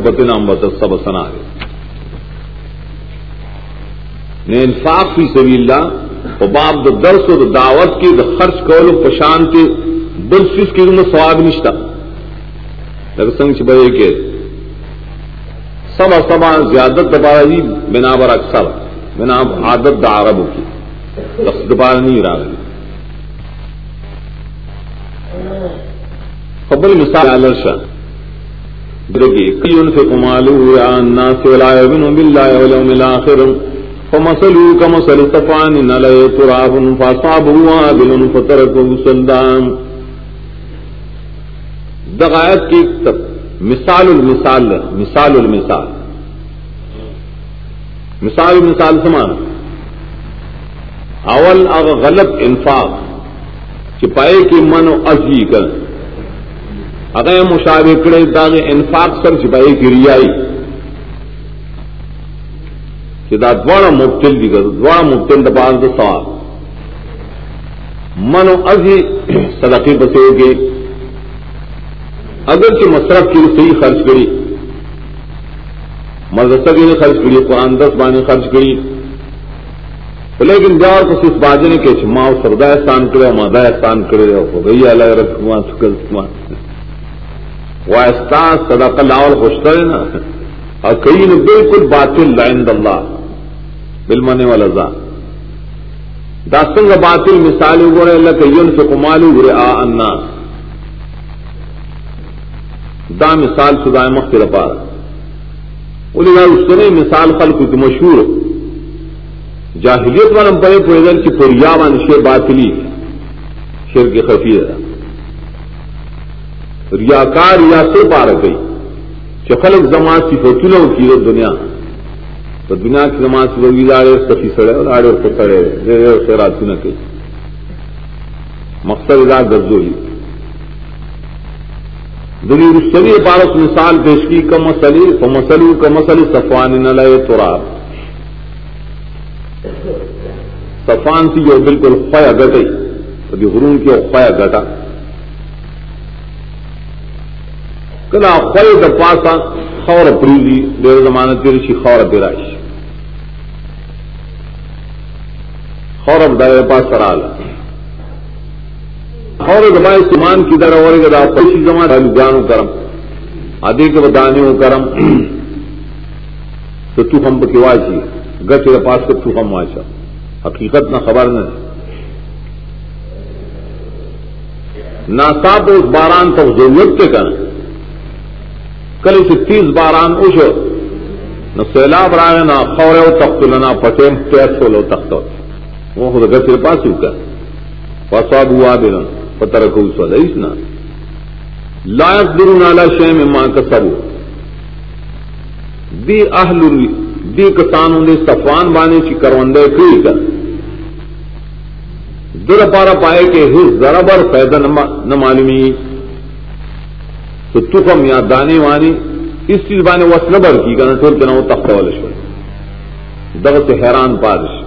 حبت نامبت سب سنا نے انصاف فی سبی اللہ و باب دا درس و دا دعوت کی دا خرچ کولو، پشان کے بل کی دوں سواب نشتا. لگا سنگ چھ بھائی کہ سبا سبا زیادت دبارا جی بنا بر اکثر، بنا عادت دا عربوں کی. لفظ دوبارہ نہیں رہا خبر مثال علرشا درگی کئی ان سے یا الناس ولا بالله واليوم الاخر. كمثل طفان تراب فاصابه وابل فتركه دغایت کی مثال المثال مثال المثال. مثال المثال سمان. اول اغ غلط انفاق، چپائے کی من و ازی کر. اگر مشاورے کڑے داغ انفاق سر چپائے کی ریائی دا دوڑا مبتل دی کر دوڑا مبتل دباز دا سوال۔ من و ازی صدقی بسے گے۔ اگر کہ مصرف کی صحیح خرچ کری، مدرسہ کی خرچ کری، قرآن دس بانے خرچ کری، لیکن جاؤ تو صرف باجے نے کہ ماں سردا احسان کرے مادا احسان کرے ہو گئی الگ رکھواں وہ احساس سدا کا لاول خوشتا ہے نا. اور کئی نے بالکل باطل لائن اللہ. بل منے والا زا داسنگ باطل مثال گورے اللہ کئی سے کمالو گرے آ انا. دا مثال سدائے مخ رپار انہیں اس نے مثال خل کچھ مشہور. جاہلیت والم پڑے پڑے کی پوریا ون شیر باطلی. شیر کے خفی ریاکار یا سے پار گئی۔ چخلق زما سی فتولوں کی دنیا۔ تو دنیا کی زما سی لوگ لاڑے سفی سڑے اور آڑے اور پکڑے خیرات نہ کہ مقصد ادا گرزوئی دنیا رسلی پارس مثال پیش کی، کم مسلی مسلی کم مسلی صفوان نہ لیے تو رات صفان سی جو بالکل خیا گٹئی کبھی غرون کی خیا گٹا۔ کلا خوئے دا پاسا خور پریزی، دیر زمانہ تیری شی خور پیرائش خور اب پاس سرال. خور دبائے سمان کی در اور گدا خوشی زمان ڈالو جانو کرم. آدھے کے بدانیوں کرم. تو تو ہم بکیوائی گچ دا پاس کے تو ہم واچا حقیقت نہ خبر نہ ناساب اس باران تک ضرورت کے کریں کل سے تیس باران اچھو نہ سیلاب رائے نہ خور تخت نہ پٹیم پیس ہو لو تخت وہ خود گھر کے پاس ہو کر پسواب ہوا دن پتر کو اس وقت اس نا لائق درو نالا شہ میں ماں کا سب دی اہل دی کسانوں نے صفان بانے کی کروندے کری کر در پارا پائے کہ ہر ذرا بر پیدا نہ معلومی تو تخم یا دانے وانی، اس چیز بانے وس نہ بر کی کرنا ٹھول کے نہ وہ تخت والش در سے حیران پادش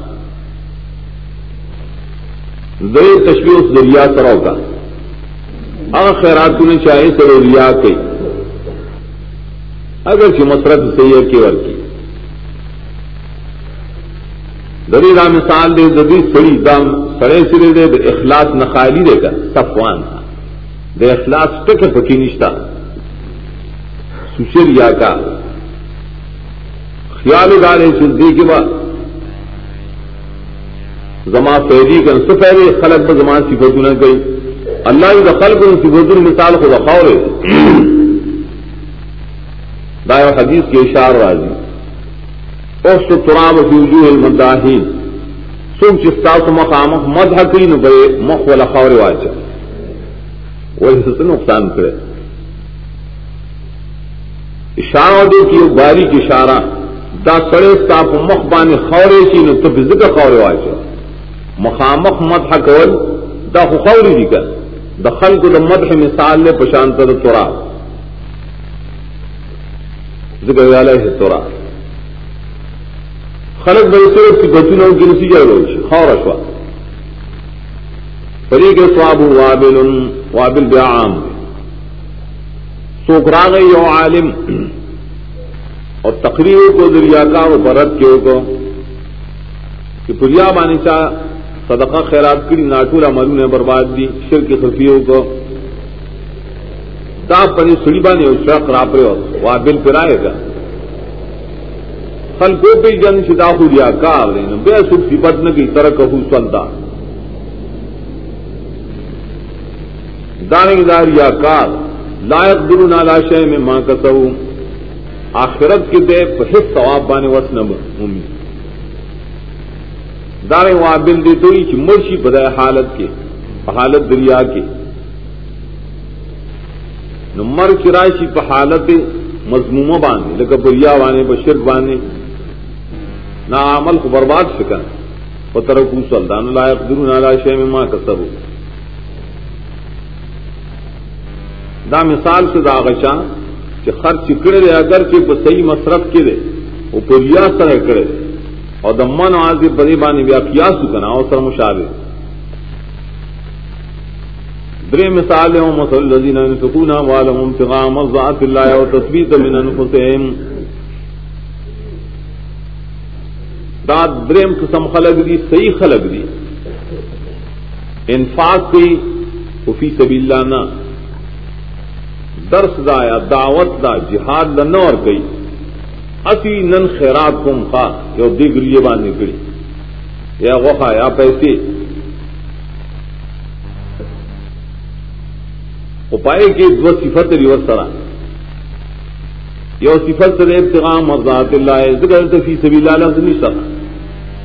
دے تشبیہ اس دریا سرو کا اگر خیرات نے چاہے سر ریا کے اگر کی مسرت سے یہ کیور کی۔ دری دا مثال دے ددی سڑی دم سڑے سرے دے دے اخلاص نخالی دے کر صفوان۔ تھا دے اخلاص ٹک پکی نشتا۔ سشر یا کا خیال ڈالے سلدی کے بعد زما فیدی کر سفید خلق ب زمان سفت نہ گئی اللہ کا خلق ان سفت مثال کو رکھاؤ دائر حدیث کے اشار راضی۔ اس تراب وجوہ المداہین سوک چستا سو مقام مد حقی نو مخ والا خور واچا وہی سے نقصان کرے۔ اشارہ دے کی باری کی اشارہ دا سڑے ساپ مخ بانے خورے سی نو تو ذکر خور واچا مخامخ مد حقول دا خوری دی کر دا خلق دا مدح مثال لے پشانتر تراب ذکر والا ہے تراب خلق بھائی سے اس کی بچوں کی نسی جائے روش خور اشوا فریق سواب وابل وابل بیام سوکرا گئی یو عالم. اور تقریروں کو دریا کا وہ برت کے کو کہ پریا بانی صدقہ خیرات کی ناٹورا مرو نے برباد دی شر کی خفیوں کو دا پنی سڑی بانی اس شرق راپرے ہو وہ بل پرائے گا. خل پہ جن شدا خوریا کار دیں بے سکھ سی پتن کی ترک ہو سلتا دانے دار یا کار لائق درو نالا شہ میں ماں کا آخرت کے دے حص ثواب بانے وس نہ امید دارے وہاں بل دی مرشی بدائے حالت کے حالت دریا کے. نمر کی رائشی پہ حالت مضموم باندھے لیکن بریا بانے بشرک بانے. نہ عمل کو برباد فکر پتر کو سلطان لائق درو نالا شہ میں ماں کا سب دا مثال سے داغشاں کہ خرچ کرے دے، اگر کہ صحیح مصرف کے دے وہ پوریا سر کرے دے۔ اور دمن آج بری بانی بیا کیاس کنا اور سر مشابے درے مثال ہوں مسل الذین ينفقون اموالهم ابتغاء مرضات الله وتثبيتا من انفسهم۔ دا دریم قسم خلق دی، صحیح خلق دی۔ انفاق کی، وفی سبیل اللہ نہ درس دا یا دعوت دا، جہاد دا نور گئی اسی نن خیرات کم خا یا دیگر یہ بات نکلی۔ یا وقا یا پیسے پائے کے دو صفت ریور سرا یہ صفت سر ابتغام مرضات اللہ ذکر فی سبی اللہ سے نہیں سرا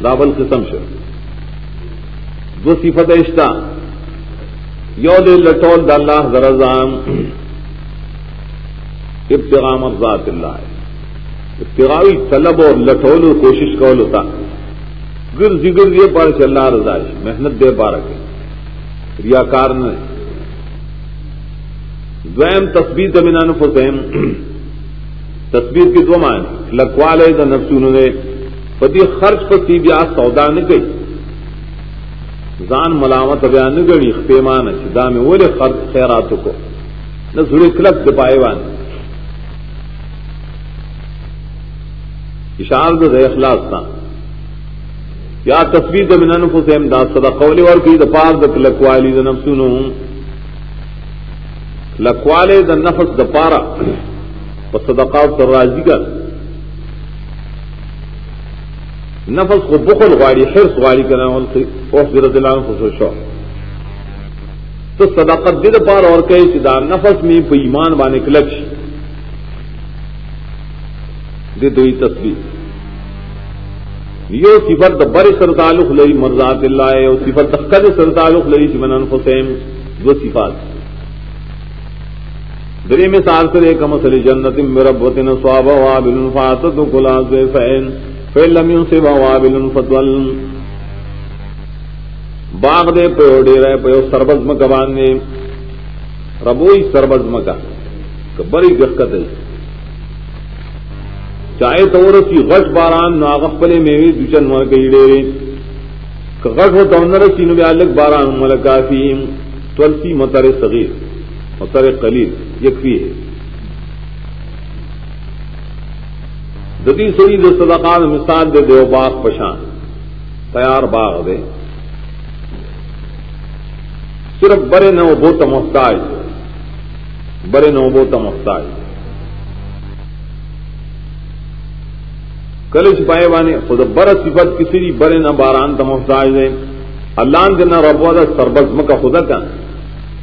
لابل قسم سے دو صفت اشتا یو دے لٹول دا اللہ ذرزام ابتغام ذات اللہ ہے۔ ابتغاوی طلب اور لٹول اور کوشش کول ہوتا گر جگر یہ پڑھ چل رہا رضائش محنت دے پا رکھے ریا کار نے دویم تصویر زمینان فسین تصویر کی دو مان لکوالے دا نفس انہوں نے پتی خرچ پر سی بیا سودا نہ گئی زان ملامت بیان نہ گڑی پیمان دا میں وہ خرچ خیراتوں کو۔ نہ زڑے کلک دپائے وان اشار دے اخلاص تھا یا تصویر د من انفو سے امداد صدا قولی ور کی د پار د لکوالی د نفسونو. لکوالی د نفس د پارا. په صدقات تر راضی کا نفس کو بخل غاڑی، حرص غاڑی کرنا ولسی او حضرت اللہ عنہ شو. تو صدقت دل پار اور کہے کہ دا نفس میں په ایمان باندې کلک شي دے دوئی تصویر یو صفت د بر سر تعلق لئی مرضات اللہ او صفت تخکد سر تعلق لئی من انفسهم دو صفات۔ دری میں سال سر ایک مسل جنت مربت صواب وابل فاتت کلا فین فیل لم ينصب وابل فتول باغ دے پیو ڈیرے، پیو سربز مکبان نے۔ ربوئی سربز مکا بڑی گسکت ہے۔ چاہے تو رسی غش باران ناغف پلے میوی دوچن مر گئی ڈیرے۔ غش ہو تو رسی نو الگ باران ملکا فیم تلسی متر صغیر متر قلیل یکفی ہے۔ ددی سری دو صدقات مثال دے دیو باغ پشان۔ تیار باغ دے۔ صرف برے نو بوتا محتاج برے نو بوتا محتاج کلش پائے وانے خود بر صفت کسی بھی برے نہ باران کا محتاج ہے اللہ کے نہ ربوا دا سربزم کا خدا کا۔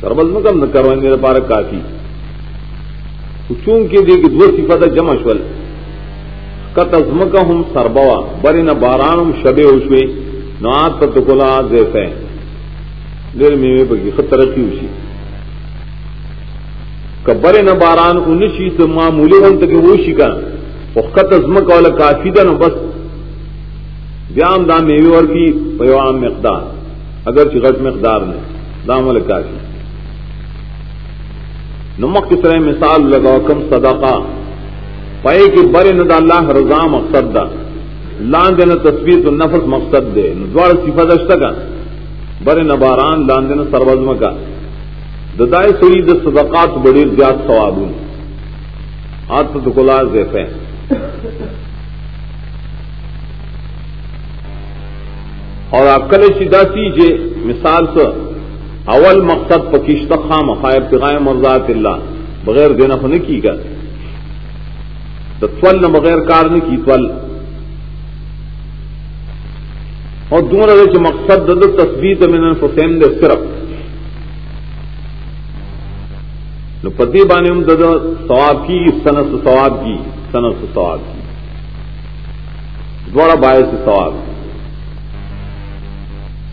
سربزم کا نہ کروانے میرے پار کافی۔ چون کے دے کہ دو صفت جمع شول۔ کا تزم کا ہم سربوا برے نہ باران ہم شبے ہوشوے نہ تکلا دیتے ہیں دیر میں بگی خطرتی ہوشی برے نہ باران انشی تو معمولی ہم تک وہ شکا وقت ازمک والا کافی دا نو بس بیام دا میوی ور کی پیوام مقدار، اگر چی غٹ مقدار نے دام والا کافی۔ نمک کس طرح مثال لگاو کم صدقہ، پائے کہ برے نہ دا اللہ رضا مقصد دا لان دینا تصویر تو نفس مقصد دے دوار صفت اشتا کا برے نہ باران لان دینا سروزم کا ددائے سوئی د صدقات بڑی زیاد ثوابون آت تو کلا زیفین اور اکل شدہ سی جے مثال سے اول مقصد پکیشت خام خائب پیغائے مرضات اللہ، بغیر دینا فن کی گا۔ تو تول نہ بغیر کار نے کی تول اور دور رچ مقصد دد تصویر من حسین دے صرف۔ پتی بانے دد ثواب کی سنس ثواب کی۔ سنس ثواب کی۔ دوڑا باعث ثواب کی۔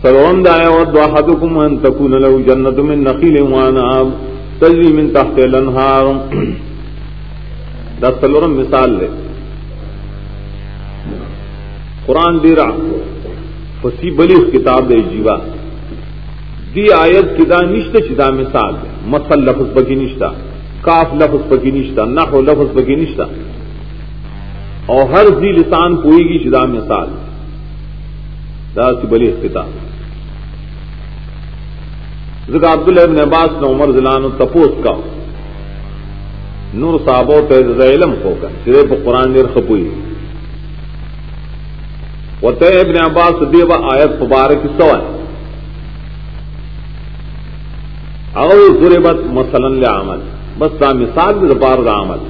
سرون دایا ود واحدكم ان تكون له جنة من نخيل وعناب تجري من تحت الانهار دا سلورم مثال لے۔ قرآن دیرا فسی بلیغ کتاب دے جیوا۔ دی آیت کی دا نشتا چدا مثال دے۔ مسل لفظ بکی نشتا کاف لفظ بکی نشتا نحو لفظ بکی نشتا اور ہر زی لسان پوئی گی چدا مثال دا سی بلیغ کتاب ذکا عبداللہ ابن عباس نے عمر ضلع تپوس کا نور صاحب علم ہو کر سرے پہ قرآن دیر خپوئی و تے ابن عباس دیو آیت مبارک سوائے اگر ضربت مثلا عمل بس تا مثال بھی زبار دا عمل۔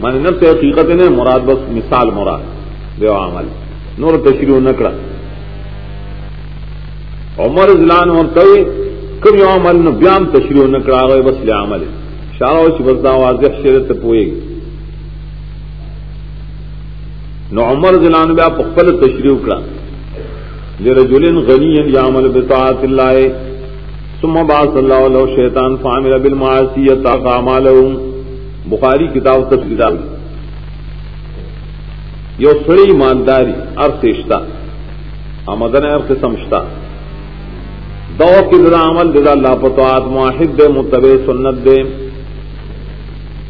مانے نفس حقیقت نے مراد بس مثال مراد دیو عمل نور تشریح نکڑا عمر ضلان اور کئی کم یو عمل نو بیام تشریح نکڑا گئے بس لے عمل شارو چی بسدا واضح شرط پوئے گی۔ نو عمر ضلان بیا پخپل تشریح کڑا۔ لرجل غنی یعمل بطاعت اللہ ثم بعث اللہ له شیطان فعمل بالمعاصی یتاق اعمالهم بخاری کتاب تفسیر یو سڑی ایمانداری ارتشتا آمدن ارت سمجھتا دو کی ددا عمل ددا لاپتوات معاہد دے متبع سنت دے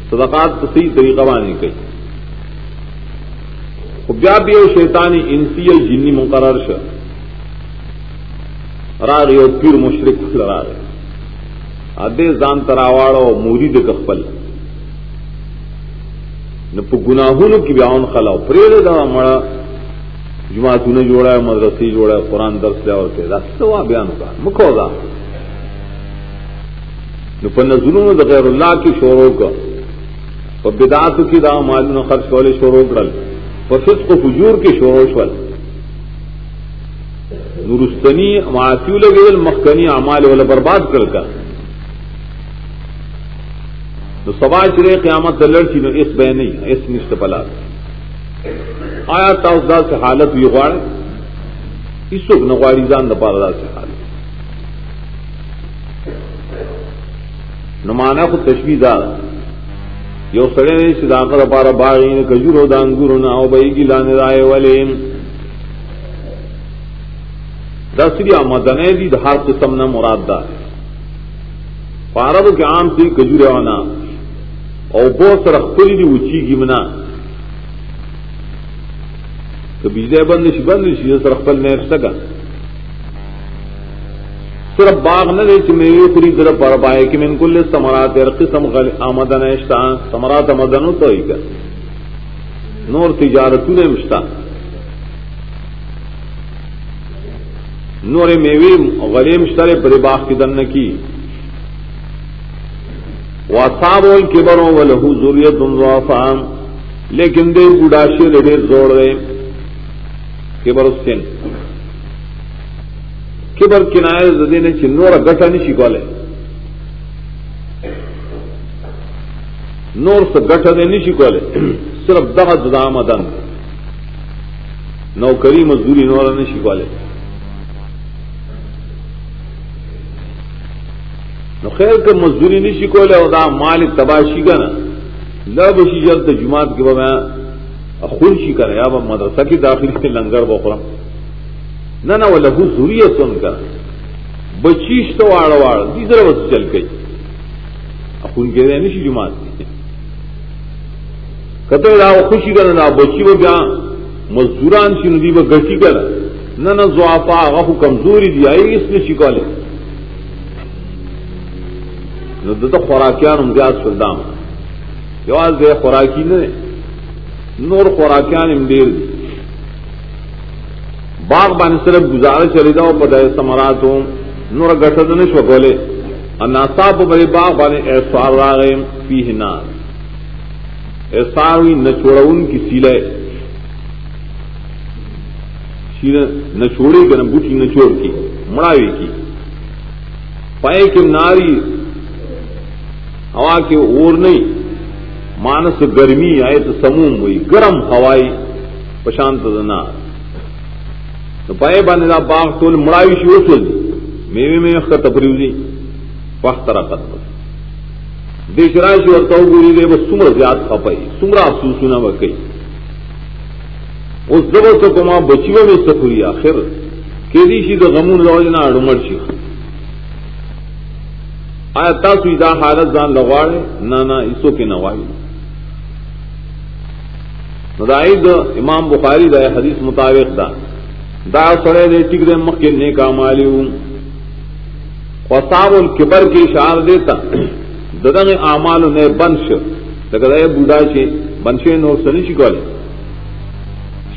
صدقات صحیح طریقہ بانی کئی بیا بھی شیطانی انسی جنی مقرر ش راغ یو پیر مشرق لڑا رہے ادے زان تراواڑ موری دے کپل نہ گناہوں کی بیاون خلا پرے دا مڑا جماعتوں نے جوڑا ہے مدرسی جوڑا ہے، قرآن درس لیا اور کہا سوا بیان کا مکھو گا پن ظلم غیر اللہ کی شوروں کا۔ اور بدعت کی دا معلوم خرچ والے شوروں کرل۔ فسق کو فجور کے شوروں شول۔ نورستنی معافی لگے مخکنی اعمال والا برباد کر کا۔ تو سوا چرے قیامت لڑکی میں اس بہ نہیں، اس نشت پلا آیا تاؤدا سے حالت بھی غواڑ اس وقت نغواڑی جان دپارا سے حالت نمانا کو تشوی دار یو سڑے نے سداخت پارا باغی نے کجور ہو دانگور نہ او بئی کی لانے رائے والے۔ دسری مدنے دی ہر قسم نہ مراد دار پارب کے عام سے کجور ہونا اور بہت سر خری دی اچھی گمنا تو بیجے بند شی بند شی سر خپل نه اشتکا صرف باغ نہ دے چې مې پوری طرح پر پائے کہ من کل ثمرات هر قسم غل آمدن اشتا ثمرات آمدن تو ہی کر نور تجارتونه مشتا نور میوی غلی مشترے پر باغ کی دن کی واصاب الکبر ولہ ذریت ضعفا لیکن دے بوډا لڑے زوڑ رہے کبر السن کبر کنائے زدی نے چنور گٹا نہیں شکولے نور سے گٹا دے نہیں شکولے صرف دغ دام ادن نوکری مزدوری نور نہیں شکولے خیر کے مزدوری نہیں شکولے اور دا مال تباشی گا نا لب شی جلد جماعت کے میں خون شی کرے اب مدرسہ کی داخل سے لنگر بخرم نہ نہ وہ لگو ضروری سن کر بچیش تو واڑ واڑ تیسرا بس چل گئی خون کے رہے نہیں جماعت کتے رہا وہ خوشی کر رہا بچی وہ بیا مزدوران سی ندی وہ گٹی کر نہ نہ زوافا آگا کو کمزوری دیا اس نے شکوا لے تو خوراکیان امتیاز فلدام جواز دے خوراکی نہیں نور خوراکیان امدیر دی باغ بان صرف گزارا چلی جاؤ پدائے سمرات ہوں نور گٹھت نش وکولے اناسا بڑے باغ بانے احسار راغے پی نار. احسار ہوئی نچوڑا ان کی سیلے. نچوڑی گنا بوٹی نچوڑ کی. مڑاوی کی. پائے کے ناری ہوا کے اور نہیں۔ مانس گرمی آئے تو سموم ہوئی، گرم ہوائی پشانت نار تو پائے بانے دا باغ ٹول مڑاوی شی وصول دی میوے میں اس کا تفریوزی وقت طرح قدم دیش راشی اور تو گوری دے بس سمر زیاد خپائی سمر افسوس نہ وکئی اس دبو تو کما بچیوں میں سفری آخر۔ کہ دیشی تو غمون روجنا اڑمڑ شی۔ آیا تاسو دا حالت ځان لغواړي نه نه ایسو کې نوایي نو دا امام بخاری دا حدیث مطابق دا دا سڑے دے ٹک دے مخ کے نیک مالی وصاب الکبر کی اشار دیتا ددن اعمال نے بنش لگا دے بوڑھا چی بنشے نو سنی شکولے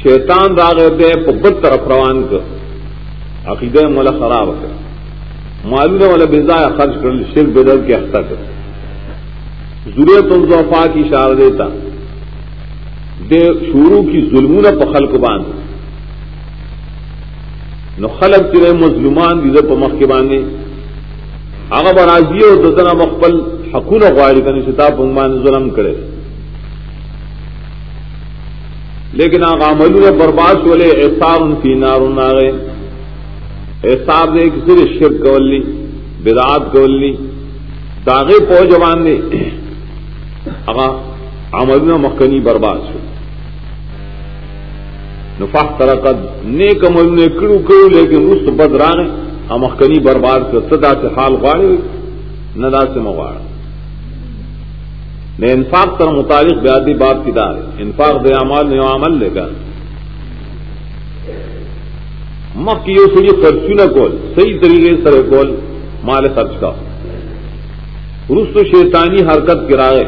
شیطان راغ دے پبت طرف روان کر عقیدہ مولا خراب کر معلوم والا بزا خرچ کر شر بدل کے ہفتہ کر ضرورت الزوفا کی اشار دیتا۔ دے شروع کی ظلمون پخل کو باندھ۔ نو خلق چرے مظلومان دی په مخ کې باندې هغه برازي او دتنا مخبل حقونه غواړي کنه چې تا په ظلم کړي لیکن هغه عملونه برباد شولې احصار فی نار ناغه احصار دې کسی شرک کولی بدعات کولی داغه په جوان دي هغه عملونه مخکنی برباد شو۔ نفاق ترقد نیک عمل نے کڑو کرو لیکن اس بد رانے امخنی برباد کر سدا سے حال غاڑے ندا سے مغاڑ۔ نے انفاق تر متعلق بیادی بات کی دار انفاق دے عمال نے عمل لے گا۔ مک کی سڑی خرچو نہ کول صحیح طریقے سر کول مال خرچ کا۔ رست شیطانی حرکت کرائے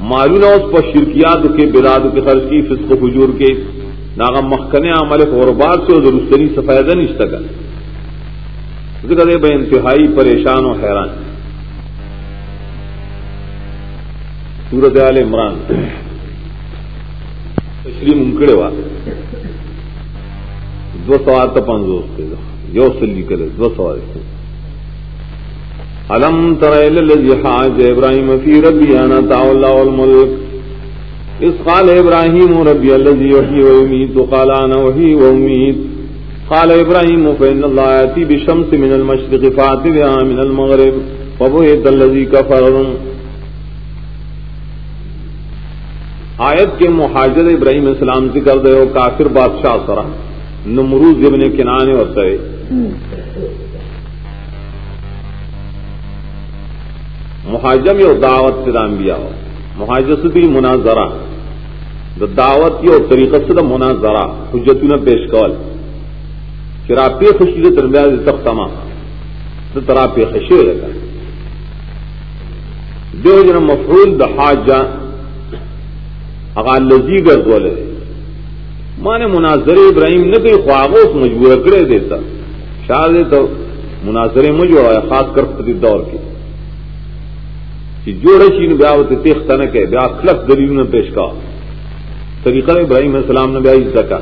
معلوم اس پر شرکیات کے بلاد کے خرچ کی، فسق حجور کے۔ ناغ مخکنے عمل غربار سے درستنی سفیدہ نشتا کر ذکر بے انتہائی پریشان و حیران۔ سورت عال عمران۔ تشریح ممکڑے وا دو سوار تو پانچ دوست یو سلی کرے دو. سوار علم تر حاج ابراہیم فی ربی انا تعالی الملک اس قال ابراہیم ربی الذي يحيي ويميت قال انا وحي واميت قال ابراہیم فان الله ياتي بشمس من المشرق فات من المغرب فبهت الذي كفر آیت کے مہاجر ابراہیم السلام ذکر دے ہو کافر بادشاہ سرا. نمروز ابن کنانے ہوتا ہے مہاجم یا دعوت سے دام بیا ہو مہاجستی مناظرہ۔ دا دعوت کی اور طریقہ سے دا مناظرہ۔ حجتوں نے پیش کول۔ چراپی خوشی کے درمیان تختما تو تراپی خوشی ہو جاتا۔ دو جن مفرول دا حاجہ۔ اغا لذی گرد والے مانے مناظر ابراہیم نے کوئی خواہوں مجبور کرے دیتا۔ شاید تو مناظرے مجھوڑا ہے خاص کر دور کی کہ جوڑے شین بیاوت تیخ تنک ہے بیا خلق دلیل نے پیش کا۔ طریقہ ابراہیم علیہ السلام نے بیا عزت کا۔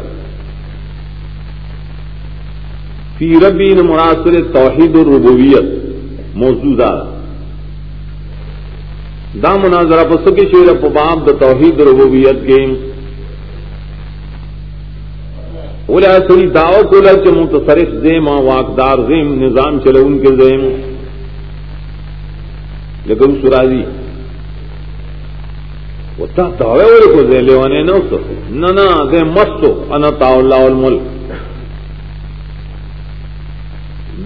فی ربی نے مناصر توحید الربویت موجودہ۔ دا مناظرہ پس کے شیر باب دا توحید ربوبیت کے۔ اولا سری دعو کو لگ کے متصرف زیم واقدار زیم، نظام چلے ان کے زیم. لیکن سراجی وہ تاوے والے کو دے لیوانے نہ اس نہ نہ دے مستو انا تاو اللہ الملک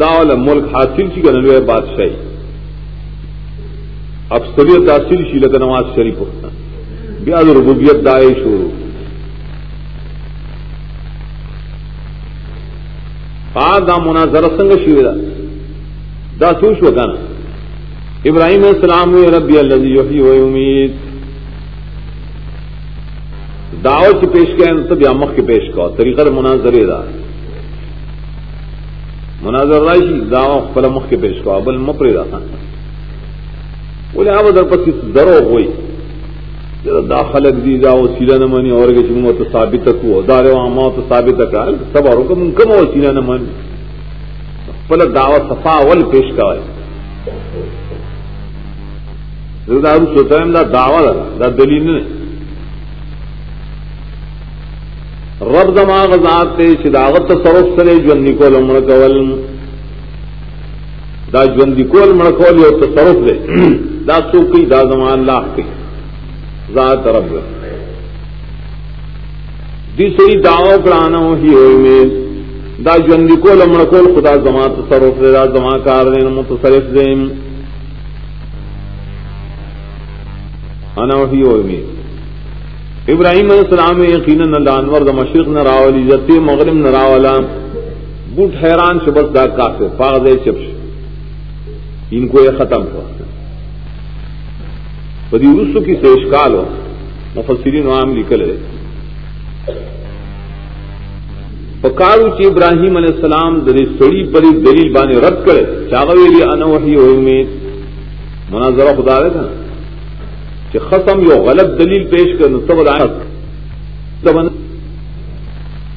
داول ملک حاصل سی کرنے لوے بادشاہی. اب سبیت حاصل سی لیکن نواز شریف ہوتا. بیاد ربوبیت دائے شروع. آ دا مناظر سنگ شیرا دا. سوش وکانا ابراہیم السلام ربی اللہ امید دعوت کی پیش کے سب یا مخ کے پیش کا طریقہ مناظر دا. مناظر راشی داوا خپل مخ کے پیش کو ابل مپری رہا بولے آپ ادھر پس درو ہوئی. دا خلق دی دا وسیلہ نہ مانی اور کہ چمو تو ثابت کو دار و ما تو ثابت کا سب اور کم کم وسیلہ نہ مانی فل دعوت صفا ول پیش کا ہے دا سوتا ہے دا دعوت دا دلیل نے رب دماغ ذات تے شداغت تصرف سرے جو نکول امر کول دا جوندی کول مڑ کول یو تصرف دے۔ دا سوکی دا زمان اللہ کی ذات رب دی سری دعو کرانا ہی ہوئی میں۔ دا جوندی کو لمڑ کو خدا زما تصرف دے، دا زما کار دے متصرف دے۔ انا وحی ہوئی میں۔ ابراہیم علیہ السلام یقینا اللہ انور دا مشرق، نہ راولی جتی مغرب، نہ راولا بوٹ حیران شبس دا کافر فاغ دے چپش ان کو یہ ختم ہوا۔ بدی رسو کی سے اشکال ہو مفسرین عام نکل ہے۔ پکارو چی ابراہیم علیہ السلام دری سڑی پری دلیل بانے رد کرے چاغویلی انوحی ہوئی امید۔ مناظرہ خدا رہے تھا کہ ختم یو غلط دلیل پیش کر نصب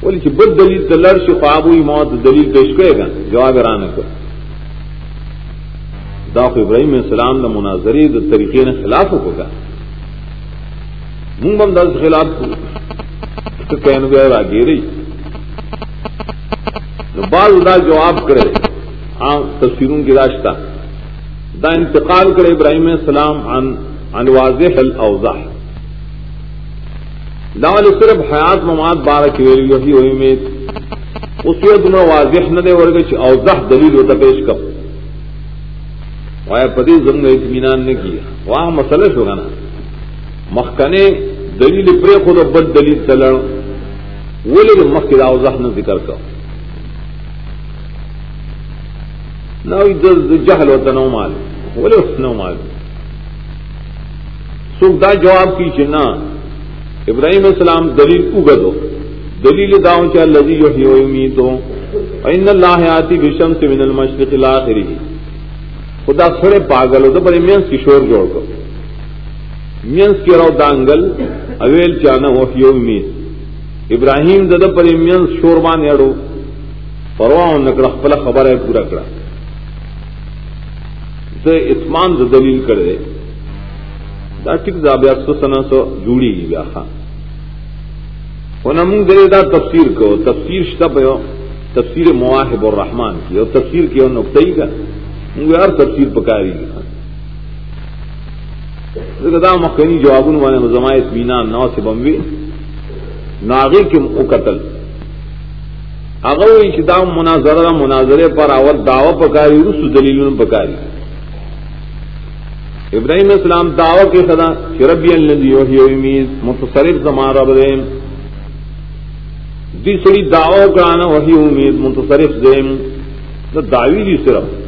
بولی چی بد دلیل تلر شی ہوئی موت دلیل پیش کرے گا، جواب رانے کو۔ داخ ابراہیم السلام دا مناظری دا طریقے نے خلاف ہو گا منگ بم دس خلاف تو کہنے گیا بعض دا جواب کرے ہاں تصویروں کی راستہ دا انتقال کرے ابراہیم السلام عن عن واضح الاوضاح. دا صرف حیات مماد بارہ کی ویلی ہوئی میں اس وقت واضح نہ دے ورگے اوضح دلیل ہوتا پیش کر پتی زنگ اطمینان نے کیا وہاں مسئلہ شو نا مخکنے دلیل پرے خود بد دلیل چلن وہ لے مخ کی راوزہ نہ ذکر کر نہ جہل ہوتا نو مال. بولے اس نو مال؟ سکھدا جواب کی چنا ابراہیم السلام دلیل اگدو دلیل داؤں چا لذی جو امید ہو ان اللہ آتی بشم سے من المشرق الاخری خدا سڑے پاگل ہو تو بڑے مینس کشور جوڑ کر مینس کی رو دانگل، اویل چانا وحی امید۔ ابراہیم دد پر مینس شوربان اڑو پرواہ نکڑا پلا خبر ہے پورا کڑا۔ سے اتمان دلیل کرے۔ دا ٹک زابیا سو سنا سو جوڑی گی بیا خان۔ نمنگ دے دا تفسیر کو۔ تفسیر شتا تفسیر مواہب الرحمان کی۔ اور تفسیر کی اور نقطۂ کا۔ یار تفصیل پکاری دا مخنی جواب والے مزما اطمینان نو سے بموی ناغی کے قتل اگر کتاب مناظر مناظرے پر آوت دعو پکاری رس دلیل پکاری ابراہیم السلام دعو کے خدا شربی المیز متصرف زمان رب دیم. دوسری دعو کرانا وہی امید متصرف دیم. دعوی دی صرف.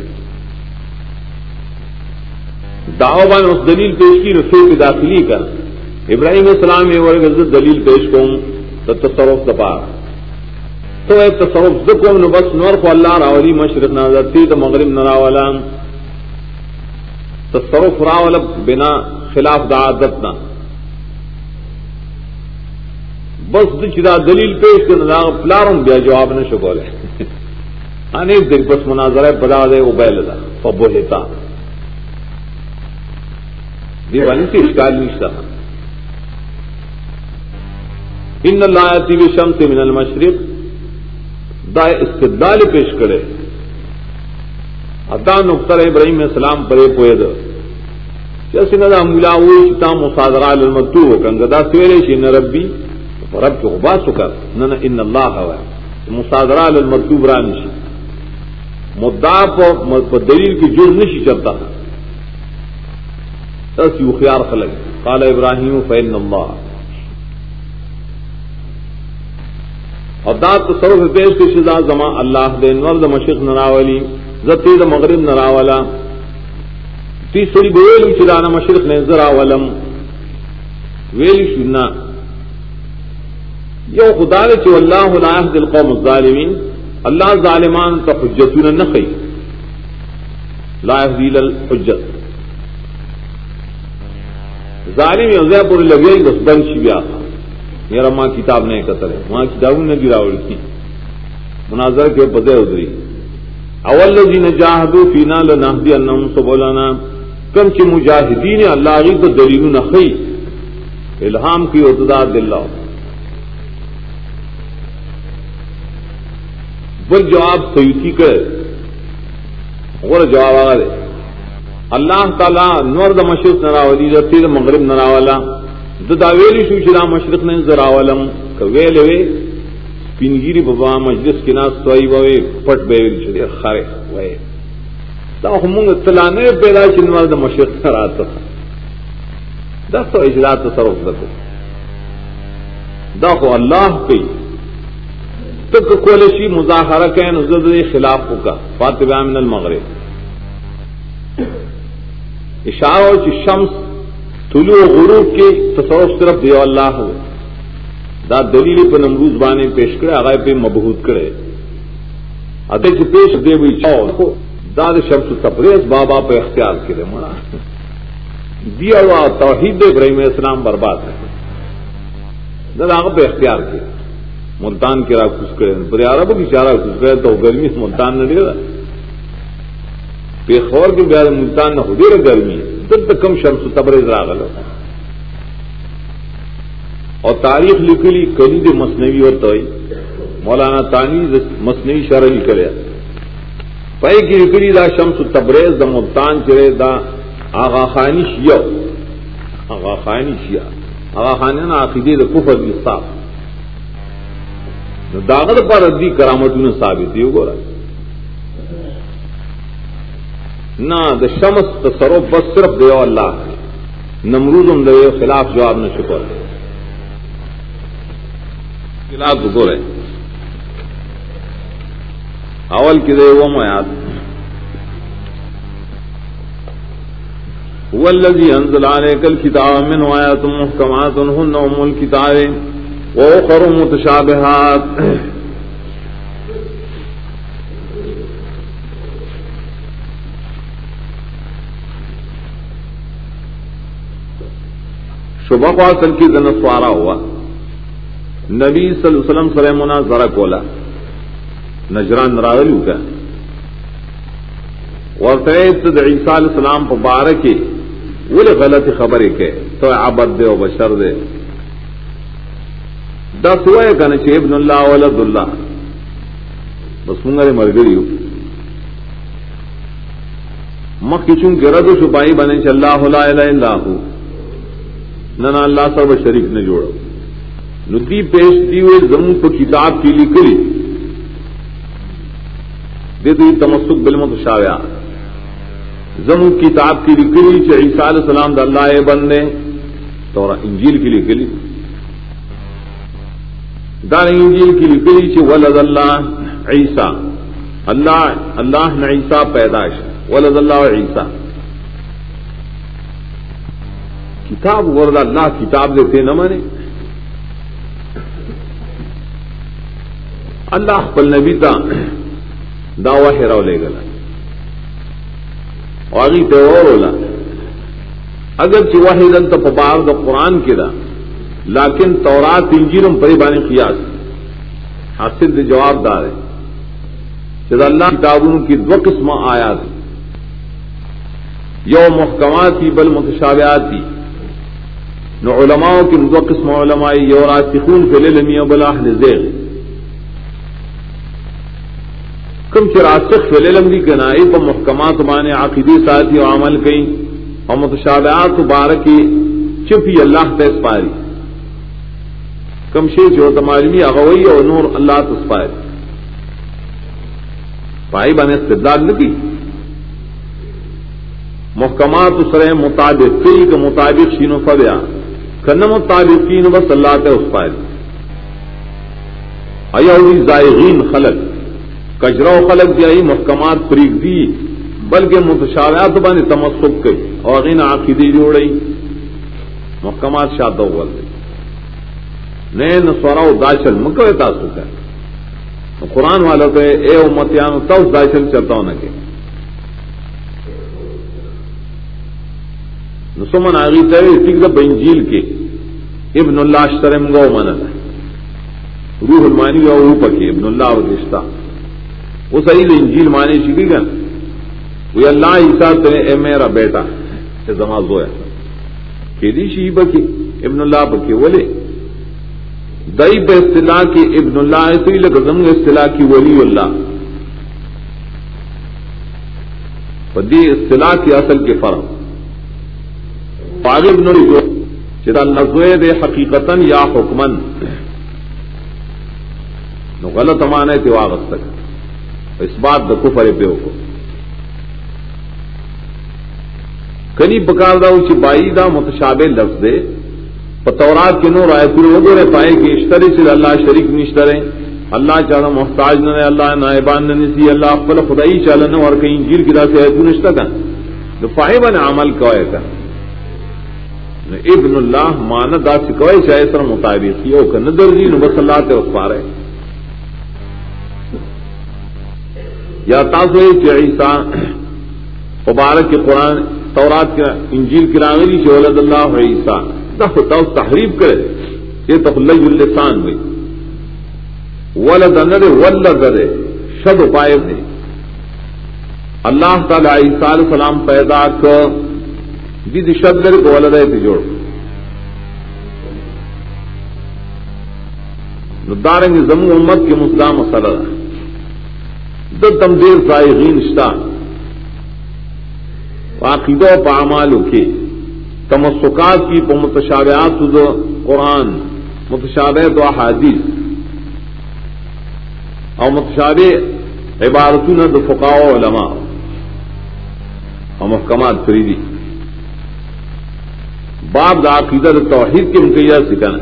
داوبان اس دلیل پیش کی رسول کی داخلی کر ابراہیم السلام یہ دلیل پیش کوم تو تصرف دپا تو ایک تصرف دکم نو بس نور کو اللہ راولی مشرق نظر تھی مغرب نہ راولا. تصرف راول بنا خلاف دا عادت نہ بس چدا دلیل پیش کر نہ پلارم بیا جواب نہ شکول ہے انیک دن پس مناظر ہے بدا دے ابیل دا، فبوہتا. دیوانی سے اشکال نشتا ان لایتی وشم سے من المشرق۔ دا استدال پیش کرے۔ ادا نقطر ابراہیم السلام پرے پوئے جیسے نہ ملا ہوئی چتا مصادرہ المتو ہو کنگدا سویرے شی نہ ربی رب کو با سکر نہ ان اللہ ہوا مصادرہ المتو برانشی مدعا پر دلیل کی جرم نہیں چلتا۔ تھا یو خیار خلق قال ابراہیم فین اللہ۔ اور دات تصرف پیش کی شدا زما اللہ دے، نور مشق نراولی، زتی د مغرب نراولا۔ تیسری بویل چدانا مشرق نے ذرا ولم۔ ویل شنا یو خدا نے چو اللہ لا يهدي القوم الظالمین۔ اللہ ظالمان تو حجت نہ لا يهدي الحجت۔ ظالم یوزے پور لگے بس بن شبیا میرا ماں کتاب نہیں قطر ہے۔ وہاں کتاب نے گراوڑ کی مناظر کے پدے ادری۔ اول جی نے جاہدو فینا لنہدی انہم سبولانا۔ کم چی مجاہدین اللہ علی کو دلیل نخی الہام کی اتداد اللہ۔ بل جواب سیوتی کرے۔ غور جواب آگا دے۔ اللہ تعالی نور دا مشرق نراولی دا تیر مغرب نراولا دا داویلی شو چرا مشرق نے زراولم کویل وے پینگیری بابا مجلس کی ناس سوائی بوے پٹ بیویل چلے خارے وے دا همونگ اطلاع پیدا چنوار دا مشرق نراتا دا سو اجلاس تصرف دا دا خو اللہ پی. تک کولشی مظاہرہ کہ نزد خلاف کا. فاتبہ من المغرب. اشارہ چی شمس طلوع و غروب کے تصرف صرف دیو اللہ ہو۔ دا دلیل پہ نمروز بانے پیش کرے آگاہ پہ مبہوت کرے۔ ادے چی پیش دے ہوئی چاو دا دا شمس تبریز بابا پہ اختیار کرے منا دیا ہوا توحید ابراہیم اسلام برباد ہے۔ دا آگا پہ اختیار کرے۔ ملتان کے راہ کچھ کرے۔ پر عرب کی چارہ کچھ کرے تو گرمی سے ملتان نہ ڈے رہا پیخور کے بیار ملتان نہ ہو دے رہا گرمی تب تک کم شمس تبریز راغل اور تاریخ لکھ لی کلی دے مصنوی اور توئی. مولانا تانی مصنوعی شرح نکلے پے کی لکڑی دا شمس تبریز دا ملتان چرے دا آغا خانی شیعہ. آغا خانی شیعہ. آغا خانی نا عقیدے دا کفر دی صاف. داغت پر ردی کرامت نے ثابت ہی گورا. نہ دا شمس تصرف، بس صرف دیو اللہ نمرود ہم دے خلاف جواب نہ شکر۔ خلاف گور ہے اول کی دے وہ میات هو الذي انزل عليك الكتاب من آيات محكمات هن ام الكتاب وأخر متشابهات شبہ قاتل کی دنسوارا ہوا۔ نبی صلی اللہ علیہ وسلم سلیمنا ذرا کولا۔ نجران راغلو کا ورطیت دا عیسیٰ علیہ السلام پا بارکی ولی غلط خبری کے۔ تو عبد دے و بشر دے۔ دس ہوا ہے کہنا ابن اللہ ولد اللہ۔ بس منگا مر گئی مک چون کے رد چھپائی بنے چ اللہ لا الہ الا ہو نہ اللہ سب شریف نے جوڑو ندی پیش دی ہوئے زم کو کتاب کی لکلی دے تو تمسک بلمت شاویا۔ زم کتاب کی لکلی چ عیسیٰ علیہ السلام دا اللہ بندے تو انجیل کی لکلی دار انجیل کی لکڑی چی ولد اللہ عیسیٰ۔ اللہ اللہ نے عیسیٰ پیدائش ولد اللہ عیسیٰ۔ کتاب ورد اللہ کتاب دیتے نہ مانے۔ اللہ پل نبی تا دعوی ہیرو لے گلا۔ اور اور اولا۔ اگر چی واحد تو پبار دا قرآن کے دا، لیکن تورات انجیرم پریبانی قیاس۔ حاصل جواب دار ہے۔ جد اللہ کتابوں کی دو قسم آیات یو محکماتی بل متشابہاتی۔ نو علماء کی دو قسم علماء یو راسخون فی العلم بل اہل زیغ. کم چ راسخ فی العلم دی کنائی پر محکمات مانے عقیدی ساتھی و عمل کئی اور متشابہات بارکی چپی اللہ تیس پاری کم شی جو تمالمی اغوئی اور نور اللہ تسپائے پائی بنے استداد نکی. محکمات اسرے مطابق فی کے مطابق شین و فبیا کن مطابق بس اللہ تے اس پائے ایوی زائغین خلق. کجرا خلق دی محکمات فریق دی بلکہ متشاویات بنے تمسک گئی اور غین عقیدی جوڑی محکمات شاد دی. نین سورا دا مکو تاسو کا قرآن والا تو اے امتیان تب دائشن چلتا ہونا کہ نسمن آگی ٹھیک بنجیل کے ابن اللہ اشترم گو من روح المانی گا وہ پکے ابن اللہ اور رشتہ. وہ صحیح انجیل مانے شکی گا. وہ اللہ عیسا تیرے اے میرا بیٹا. زما زویا. کہ دی شی بکی ابن اللہ بکی بولے دئی بے اصطلاح کی ابن اللہ تو لگزم اصطلاح کی ولی اللہ. دی اصطلاح کی اصل کے فرق. پاغب نو جو چدا نزوے دے حقیقتا یا حکمن نو غلط مانے تھے واغت تک اس بات د کفر پہ ہو۔ کنی بکار دا چی بائی دا متشابہ لفظ دے۔ پتورات کے نور آئے پورے وغیرہ پائے کہ اشترے سے اللہ شریک نشترے اللہ چاہتا محتاج نہ اللہ نائبان نے نسی، اللہ اقبل خدائی چالن اور کہیں جیل کی سے ہے نشتہ کا تو فائبہ نے عمل کوئے کا ابن اللہ مان دا سکوئے چاہے سر مطابق یہ کہ ندر جی نبس اللہ تے اخبار ہے۔ یا تاسو کہ عیسیٰ مبارک کے قرآن، تورات کے انجیل کی راغلی سے ولد اللہ عیسیٰ۔ تحریف کرے۔ یہ تو السان ہوئی ولد نر ولد شد پائے تھے اللہ تعالی عیسیٰ علیہ السلام پیدا کر جس شد کو ولد ہے جوڑ. دارنگ زم امت کے مسلام مسئلہ دم دیر ذائقین رشتہ عقیدہ پامالو کے تمسکات کی پا متشابہات دو قرآن متشابہ دو احادیث. اور متشابہ عبارتون دو فقاء و علماء. اور محکمات فریدی. باب دا عقیدہ دا توحید کے مکیہ سکھانا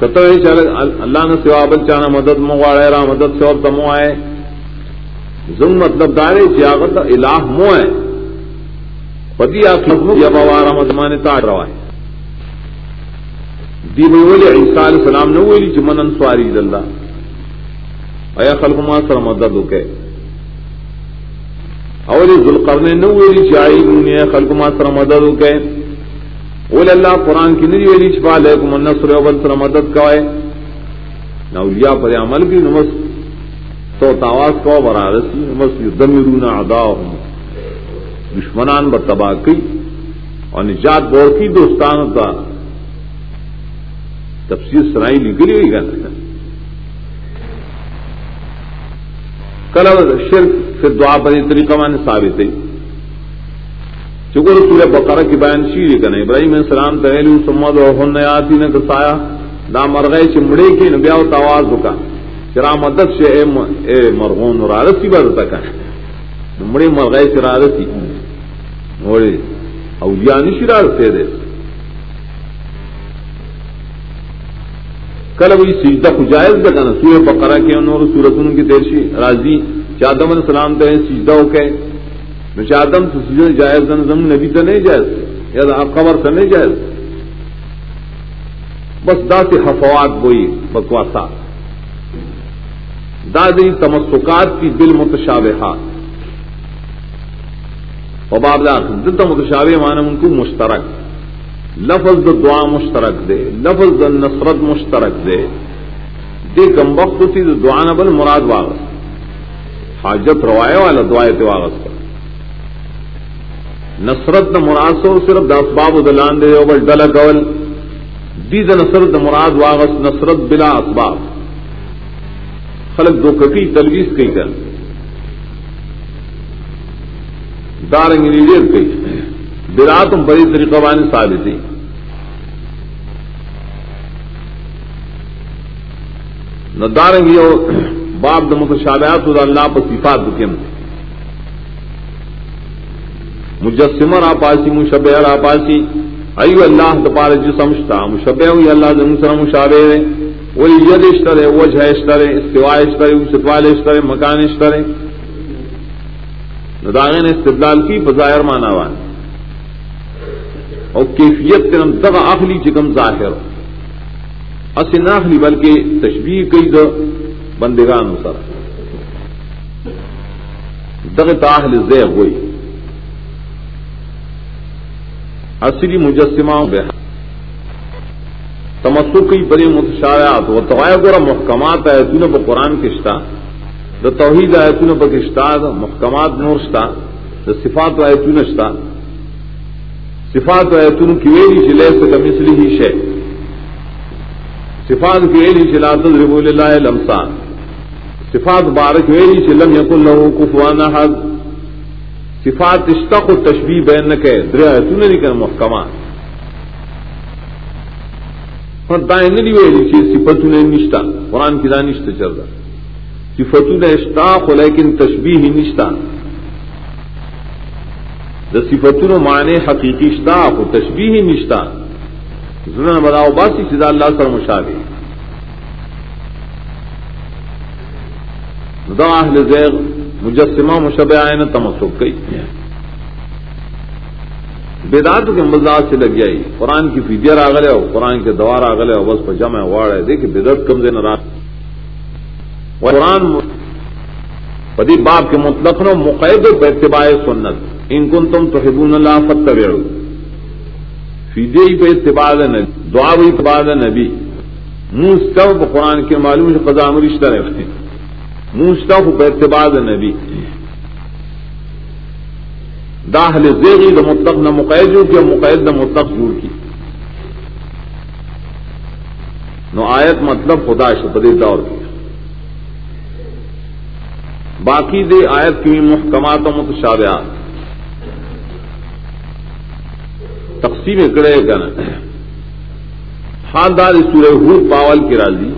قطر اللہ نے سوابل چانا مدد منگواڑے را، مدد سے اور تمو آئے. زم مطلب دارے چیاغت الہ مو ہے پتی یا بوارا مدمان تاڑ روا ہے دی بولی عیسیٰ علیہ السلام نے ویلی چی منن سواری اللہ ایا خلق ما سر مدد ہوکے؟ اولی ذلقرنے نو ویلی چی آئی دنیا خلق ما سر مدد ہو ہوکے۔ اولی اللہ قرآن کی نجی ویلی چی پالے کو من نصر اول سر مدد کوئے۔ نو اولیاء پر عمل کی نمس تو تاواز کو برارسی نمس یدمرون عداؤہم دشمنان ب تباہ کی اور نجات بور کی دوستان کا تفصیل سنائی نکلی ہوئی گا۔ کل شرک پھر دعا پر طریقہ مان ثابت ہے چکر سورہ بقرہ کی بیان شیر کا نہیں ابراہیم السلام تہلو سمد اور ہن آتی نے کسایا دا مرغے چمڑے کی نبیا و تواز کا چرا مدد سے اے اے مرغون اور عرصی بر تک مڑے مرغے چرارسی موڑے اولیاء نشرار سے دے کل وہی سجدہ کو جائز لگا نا سورہ بقرہ کے انور سورتن کی دیرشی راضی چادم علیہ السلام تے سجدہ ہو کے چادم تو سجدہ جائز دن زم نبی تو نہیں جائز یا خبر تو نہیں جائز بس دا سے حفوات بوئی، بکواسا. دا دی تمسکات کی دل متشابہات. وباب دلتا متشابہ مانا ان کو مشترک. لفظ دعا مشترک دے، لفظ د نصرت مشترک دے۔ دے کم وقت سی دعا نہ مراد واغس حاجت روائے والا دعائے تے واغس پر نصرت نہ مراد سو صرف د اسباب دلان دے بل ڈل گول دی د نصرت مراد واغس نصرت بلا اسباب۔ خلق دو کٹی تلویز کئی کر دارنگ نیڈیر کئی۔ براتم بڑی طریقہ بانی ثابتی نہ دارنگ یہ باب د متشابہات دا اللہ پر صفات دکم مجسمہ را پاسی مشبہ را پاسی۔ ایو اللہ دپار جسم شتا۔ مشبہ ہوئی اللہ دن سر مشابہ ہے وہی ید اشترے وجہ اشترے استواء اشترے ستوال اشترے مکان اشترے نداغ نے استدلال کی بظاہر مانا وان اور کیفیت ترم دغ اخلی چکم ظاہر. اسی ناخلی بلکہ تشبیح کئی دو بندگان سر. دغ تاہل زیغ ہوئی. اصلی مجسمہ بے تمسکی بڑی متشایات و توائے گورا محکمات آیتون پا قرآن کشتا. دا توحید آیتون پا کشتا محکمات نورشتا، دا صفات آیتون شتا. صفات آیتون کیویلی چلے سکا مثلی ہی شے۔ صفات کیویلی چلا تضربو للہ لمسان صفات بارک ویلی چلم یکن لہو کفوان حد صفات اشتق و تشبیح بین نکے در آیتون لیکن محکمات دائیں ویلی چی صفتوں نے نشتا قرآن کی دا نشتا چل رہا نے اشتاق ہو لیکن تشبیح نشتا دا صفتوں معنی حقیقی اشتاق ہو تشبیح ہی نشتا زنان بتاؤ باسی سیدھا اللہ سر مشابہ دا اہل زیغ مجسمہ مشبہ آئے نا تمسک کئی بیدات کے مزاج سے لگ جائی قرآن کی فیدیا راگلے ہو قرآن کے دوار آگلے ہو بس پجامہ واڑ ہے دیکھیں بدت کم دے نہ قرآن پدی باپ کے مطلق نو مقید و اتباع سنت. ان کن تم تو حبون اللہ فتح فیدے ہی پہ اتباع نبی، دعا بھی اتباع نبی. منہ قرآن کے معلوم قزام رشتہ رہتے منہ سب پہ اتباع نبی. داخل زیغی دا مطلق نہ مقید کی مقید نہ مطلق جور کی. نو آیت مطلب خدا شپدی دور کی. باقی دے آیت کی محکمات و متشابہات. تقسیم کرے گن خاندار سورہ حور پاول کی راضی۔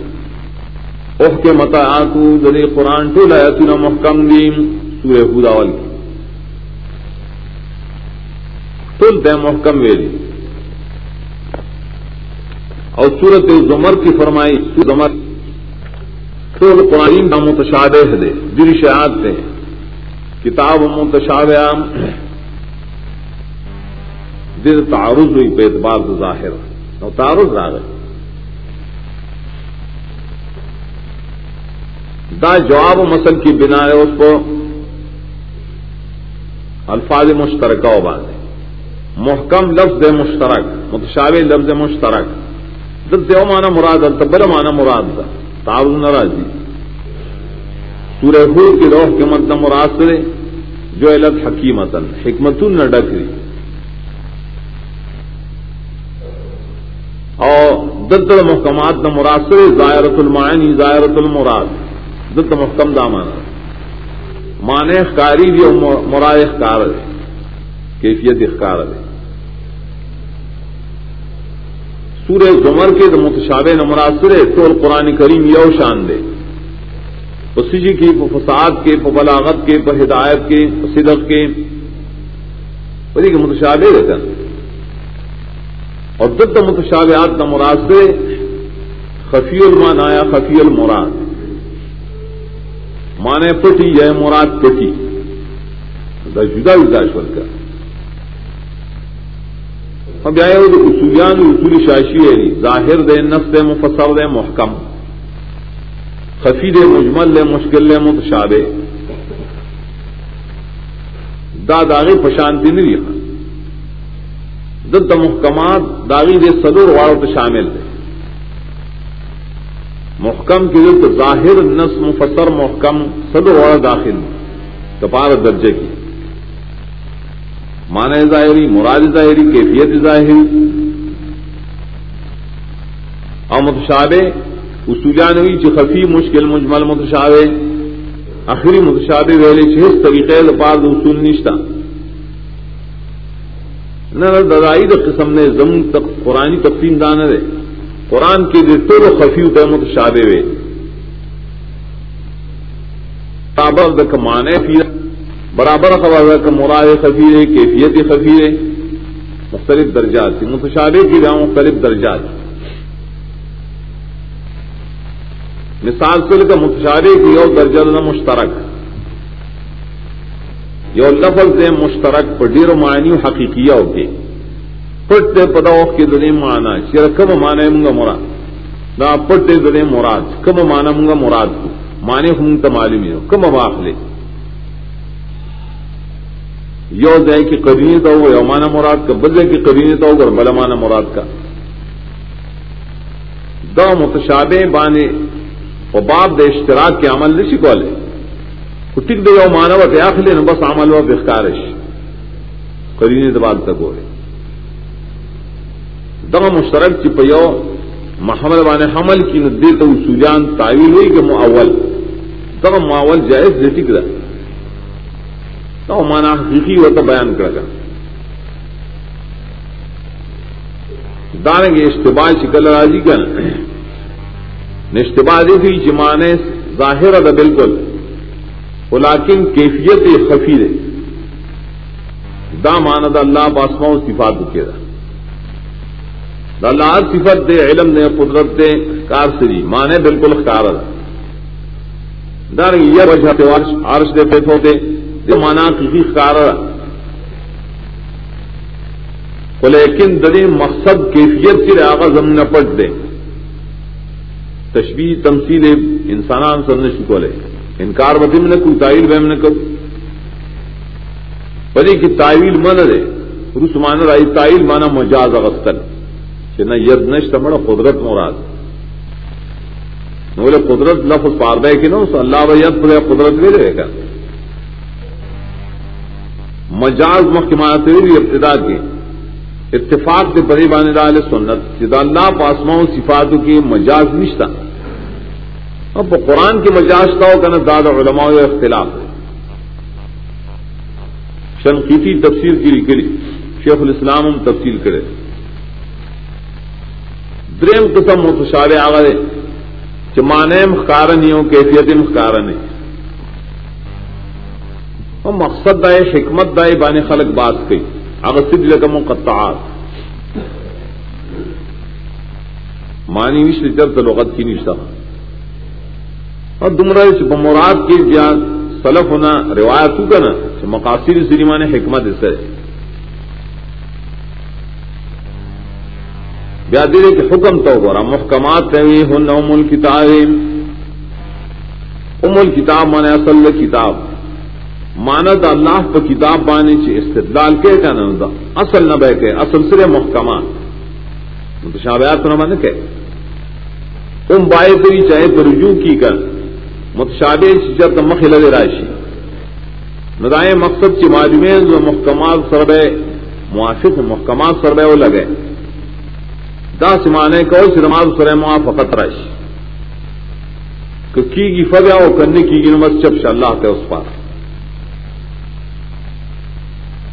اوہ کے متا آتو دلی قرآن ٹول آیتنا محکم دیم سورہ حور اول کی۔ تل دے محکم ویلی اور سورت زمر کی فرمائی زمر۔ تول قرآن کا متشابہ دے دل شہاد دے۔ کتاب متشابہ دل تعارض ہوئی بے اعتبار ظاہر اور تعارض را گئے دا جواب و مسل کی بنا ہے اس کو الفاظ مشترکہ و باندھے محکم لفظ مشترک متشاب لفظ مشترک۔ دل دیو مانا مراد بل مانا مراد دا تعارض ناراضی سورہ حور کی روح کے مت مراد سے جو علت حکیمت حکمت نہ ڈکری اور دد محکمات نہ مراد سے ظاہرت المعانی ظاہرت المراد. دد محکم دامانا مانے کاری بھی مراد اخکار ہے کیفیت اخکار ہے سورہ زمر کے متشاب نمراسر تو قرآن کریم یو شان دے. اسی جی کی فساد کے بلاغت کے ہدایت کے صدق کے. بڑی متشابے رہتے اور دت متشابہات نمراد سے خفی المان آیا خفی المراد۔ مانے پٹی یا مراد پٹی۔ جدا جدا شور کا۔ اب آئے وہ اصولیان اصول شاشی ہے۔ ظاہر دے نف دے، مفسر دے، محکم۔ خفی دے، مجمل دے، مشکل دے متشابے دا داغی پشانتی نہیں لکھا دد محکمات داغی دے صدر واڑوں تو شامل دے۔ محکم کی دل ظاہر نس مفسر محکم صدر واڑا داخل کپار درجے کی۔ مانا ظاہری، مراد ظاہری، کیفیت ظاہری اور متشابے اصولان ہوئی مشکل، مجمل متشابے آخری متشابے ویلے چھ طریقے لپار اصول نشتا نہ ددائی دا قسم نے زم تک قرآن تقسیم دان دے قرآن کے دے تو خفی ہوتا ہے متشابے وے تابر دک مانے پھر برابر خبر کا مراد خفیر کیفیت خفیر مختلف درجات تھی متشابہ کی جہاں مختلف درجات مثال سے کا متشابہ کی یو درجہ نہ مشترک۔ یو لفظ دے مشترک پر ڈیر معنی حقیقیہ ہوگی پٹ دے پدا کے دنیا مانا چرکم مانا منگا مراد۔ دا پٹے دے مراد۔ کم مانا منگا مراد کو۔ مانے ہوں تو معلوم ہو کم واخلے یو دے کی قرینی تو ہو، یو مانا مراد کا۔ بدلے کی قرینی تو ہوگا بلا مانا مراد کا۔ دا متشابہ بانے۔ و باب دے اشتراک کے عمل نہیں شکولے ٹک دے یو مانا و آخلے نو بس عمل و بخارش قرینی دباد تک ہو رہے دغه مشترک چې په یو محمل باندې حمل کی ندی ته اصولیان تعویل ہوئی کہ معول. دغه معول جائز دې ٹھیک ده تو معنا حقیقی و تو بیان کړه دانګ اشتباہ شکل راځي کنه نشتباہ دې چې معنی ظاهر ده بالکل. ولیکن کیفیت خفی ده دا معنی د الله پاسمو صفات کې ده اللہ صفت دے، علم دے، قدرت دے، کار سری۔ مانے بالکل خار دار یہ وجہ عرش دے پیسوں دے دے مانا کسی خار لیکن ددی مقصد کیفیت کی رہا زمین پٹ دے۔ تشبیح تمثیل انسانان سر نے شکولے انکار بدم نے کوئی تعویل بہم نے کرو۔ پری کی تعویل من دے۔ رسمان رائی تعویل مانا مجاز اغسطل کہ نہ ید نشت مڑا قدرت مراد۔ بولے قدرت لفظ پار دے کہ نو اللہ ید پورے قدرت لے رہے گا۔ مجاز محکمات ابتدا کی۔ اتفاق کے پری بانے ڈالے سنت سدا اللہ پاسما صفات کی مجاز نشتا اب قرآن کی مجاز کا ہو کہ نا دادا علماء اختلاف ہے۔ شنقیتی تفسیر کی لکھی شیخ الاسلام ہم تفصیل کرے۔ دریم قسم متشارے آگے چمانے مخارن ہوں کیفیت مخارن ہے اور مقصد دائے حکمت دائے بان خلق بات کی اگر سد لگم قطعات مانی وش لغت کی نشتا اور دمرا بمراد کی جان سلف ہونا روایت کا نا مقاصد سلیما نے حکمت اس ہے بیا دے کہ حکم تو گورا محکمات رہی ہن ام الکتاب۔ ام الکتاب مانے اصل کتاب۔ ماند اللہ پہ کتاب بانے چ استدلال کے کا نہ اصل نہ بہ کے اصل سرے محکمات متشابہات نہ مانے کہ۔ ام بائے تری چاہے تو رجوع کی کر متشابہ شجرت مخل راشی. ندائیں مقصد کی معلومیں جو محکمات سربے موافق محکمات سربے وہ لگے. دا سمانے کو سرماد سر فقط رش کی گی فضا وہ کرنے کی گی نمس چپ اللہ کے اس پاس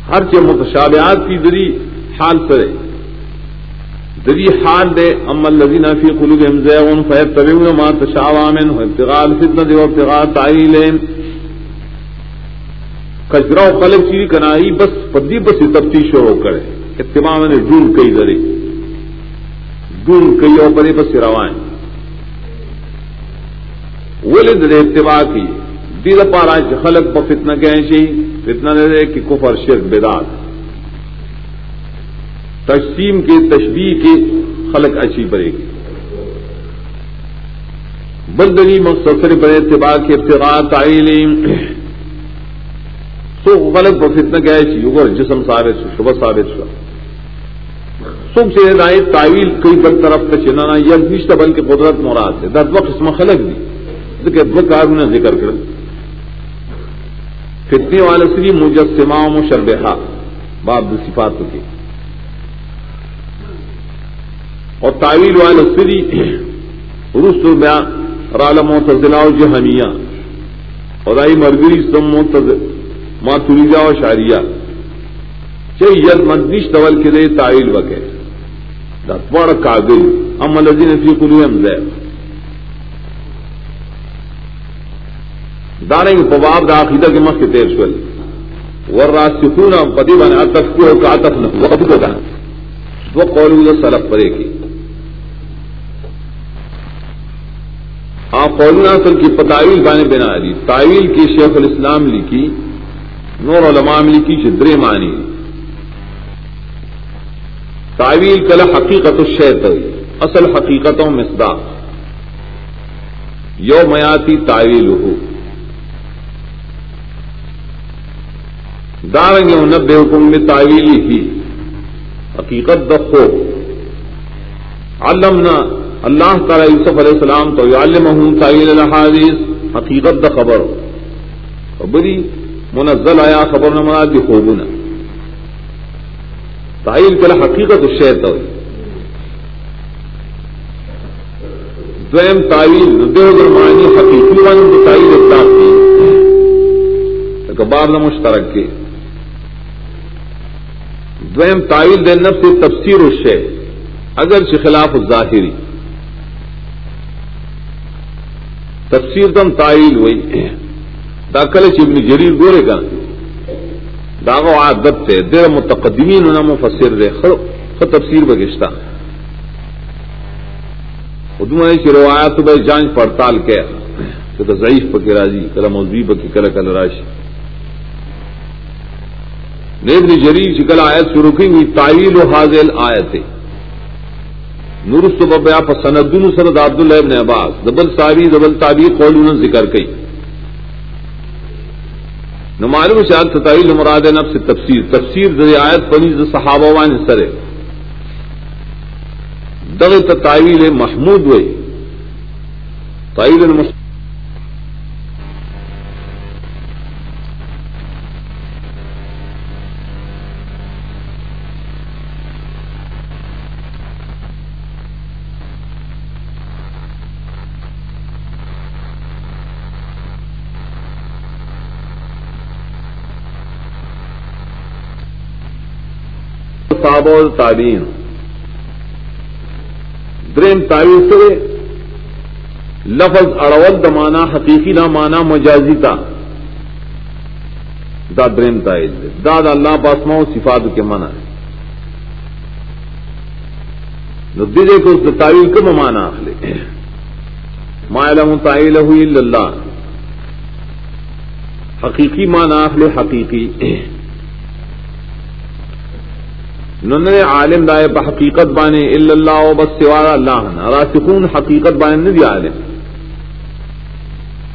ہر چیز متشابہات کی دری حال سرے. دری حال دے ام الذین فی قلوبهم زیغ فیتبعون ما تشابه منه ابتغاء الفتنه وابتغاء تعویل کجرا خلق چیری کنائی، بس پدی بس تفتیش شروع کرے۔ اتباع میں ڈھونڈ کئی ذری کئی اور پری بس روان۔ ولد دے اتباع کی۔ دل پارا خلق پر فتنہ کہیں چی فتنہ دے دے کہ کفر شرک بدات تقسیم کے تشبیح کے خلق اچھی پڑے گی۔ بندنی مختصر پر اتباع کے ابتغاء تعلیم۔ سو غلط پر فتنہ کہے چی جسم ثابت شبہ ثابت شبہ سوکھ سے رائے تعویل کئی بل طرف کا چنانا یک نشتہ بلکہ قدرت مراد ہے۔ دس وقت قسم خلق دی۔ ذکر دو کار نے ذکر کر فتنے والے سری مجسمہ مشربہ باب صفات کے اور تعویل والے سری رس بیا رالم و تزلا جہانیہ اور آئی مرگری سم ماتوریجا و شاریہ چاہیے ید مدنیش طول کے دے تعویل وغیرہ دوڑ کاغل ام الذين في قلوبهم زيغ دارنگ بواب دا عقیدہ کے مخ کے تیر شول۔ والراسخون پدی بن عطف کو کا عطف نہ وقت کو دا۔ وہ قول سلف پرے کی۔ آ قولنا اصل کی پتاویل بانے بنا دی. تعویل کی شیخ الاسلام لکھی، نور علماء لکھی چدرے معنی. تعویل کل حقیقت الشیط اصل حقیقتوں مصدا یو میاتی تاویل ہو دارنگ نبے حکم میں تعویلی ہی حقیقت دخو علمنا اللہ تعالی یوسف علیہ السلام تو علمہم تعویل الحادیث حقیقت د خبر. خبری منزل آیا خبر نہ مراد دی خوبنا تعیل کلا حقیقت الشیط ہوئی دویم تعویل دو درمانی حقیقی ون تعیل اطلاق کی. بار نہ مشترک کے دویم تعویل دے نفس تفسیر الشے اگر سے خلاف الظاہری تفسیر تم تعیل ہوئی داخل ابن جریر گورے کا داغو عادت تے، دیر متقدمین انہا مفسر دے خط تفسیر بگشتا ادو ہے روایات بھائی جانچ پڑتال کیا کہ تو ضعیف پکی راضی، کلا موضوعی پکی کلا کل راشی۔ نیبنی جریر چکل آیت شروع کی ہوئی تعیل و حاضل آیت نورست بیا سندن سرد عبد اللہ ابن عباس. دبل ساری دبل تابی قول ذکر کی نمالم سے آج ستائیل مراد نفس تفسیر. تفسیر در آیت پنی صحابہ وان سرے. دغ تعویل محمود ہوئی تعیل صحابہ تعلیم دریم تعریف سے لفظ اڑول دمانا حقیقی نہ مانا مجازی تا. دا دریم تائز دا دا اللہ پاسما صفات کے منع ہے دے کو اس تعویل کم مانا اخلے ما علم تعیل اللہ. حقیقی مانا اخلے حقیقی. نن عالم دائے بحقیقت بانے الا اللہ و بس سوارا اللہ راسخون حقیقت بانے ندی عالم.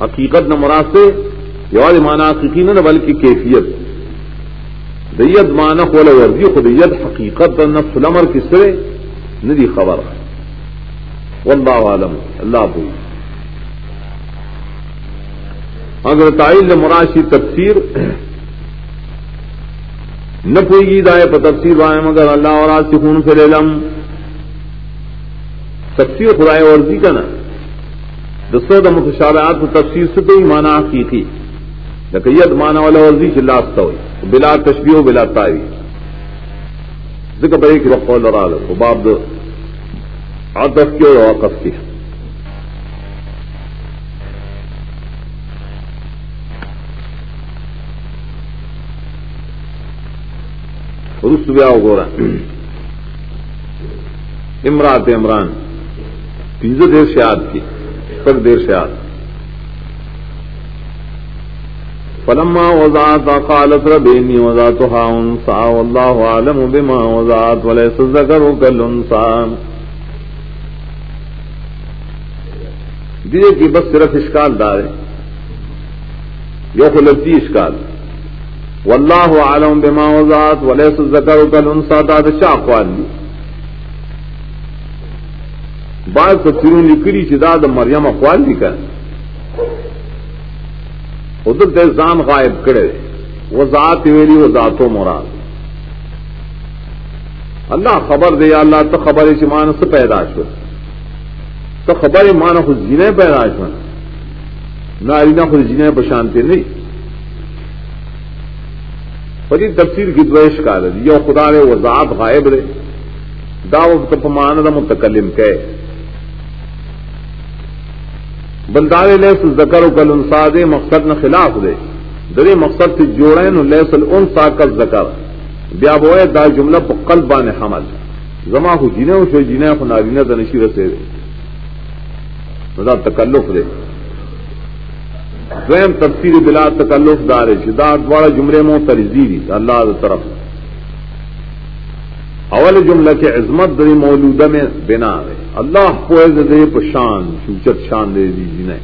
حقیقت نہ مراد سے یواد مانا حقیقی نہ بلکہ کیفیت. دیت مانا خول ورزی خدیت حقیقت نفس الامر کس طرح ندی خبر واللہ عالم. اللہ بھول اگر تعیل مراشی تفسیر نہ کوئی گی دائے تفسیر بائے مگر اللہ اور آج سکون سے علم تفسیر خدائے ورزی کا نا دسو متشابہات کو تفسیر سے تو ہی مانا کی تھی۔ لکیت مانا والا ورزی چلاست ہوئی۔ بلا تشبیہ بلا تاری ذکر بھائی کہ بقول اور باب عطف کی اور وقف کی۔ رس بیا ہو رہا امراط عمران. پیزو دیر سے آد کی. سب دیر سے آد فلما وزات قالت ربینی وزات انسا واللہ عالم بما وزات ولیس ذکر کل انسا دیئے کی بس صرف اشکال دار ہے یو خلفتی اشکال. واللہ عالم بما وزات ولیس الذکر کل انسا داد شاق والی بعض تفسیرون لکلی چی داد مریم اقوال لکا ادھر تے ځان غائب کړي وزات ویلی وزاتو مراد. اللہ خبر دے یا اللہ تو خبر چی مان سے پیدا شو. تو خبر مان خود جینے پیدا شو. نارینا خود جینے بشانتے نہیں. پری تفسیر کی دویش کا رہی یہ خدا رے وضاحت غائب رے داوت مان دا متکلم کہ بندار لے ذکر کل انسا، دے مقصد نہ خلاف دے۔ درے مقصد سے جوڑے نو لیس الانسا کا ذکر۔ بیا بوئے دا جملہ پا قلب بان حمل۔ زما ہو جینے ہو شو جینے ہو نارینہ دا نشیر سے دے۔ دا تکلف دے۔ دویم تفسیر بلا تکلف دار شداد والا جملے مو ترزیری اللہ طرف. اول جملہ کے عظمت دری مولودہ میں بنا ہے. اللہ پوئے دے پشان شوچت شان دے دی جنہیں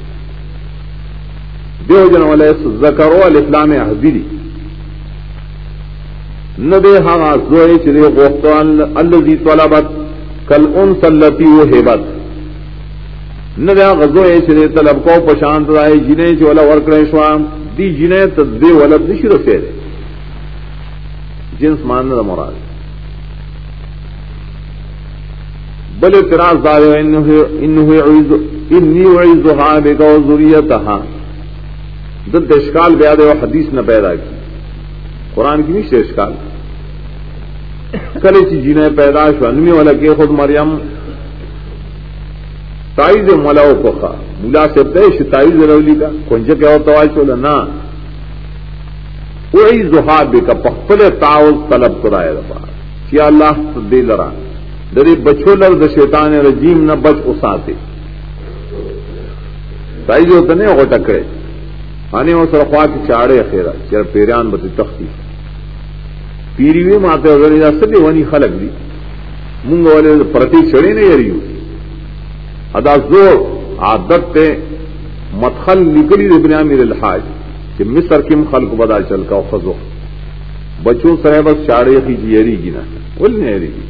دیو جن والے زکرو الاسلام حضیری نہ دے ہاں زوئے چرے چلے غوفتان الذي طلبت کل ان سلتی وہ ہیبت نہ دیا غزو غزوئے چلے طلب کو پشانت رائے جنہیں چولا ورکڑے شوام، دی جنہیں تدبی ولد نشی رسے دے جنس ماننا مراد۔ بل اعتراض دار انی اعیذها بک و ذریتها دل اشکال بیا دے حدیث نہ پیدا کی۔ قرآن کی نہیں اشکال۔ کلے چی جینے پیدا شو انمی والا کے خود مریم تائز ملاو کو خواہ ملا سے پیش تائز رولی کا. کنجا کیا ہوتا ہے چولا؟ نا. اعیذها بک پخپل تعوذ طلب کرائے رفا. کیا اللہ دے لران دری بچو لر د شیطان رجیم نہ بچ اساتے. سائی جو تنے ہو ٹکرے آنے وہ سر خواہ کی چاڑے خیرا چر پیران بتی تختی. پیری وی ماتے اگر یا ونی خلق دی. مونگ والے پرتی چڑے نہیں یریو ادا زور عادت تے مدخل نکلی دی میرے الحاج کہ مصر کم خلق بدا چل کا خزو بچوں سرے بس چاڑے کی جی یری گی نا ول نہیں گی۔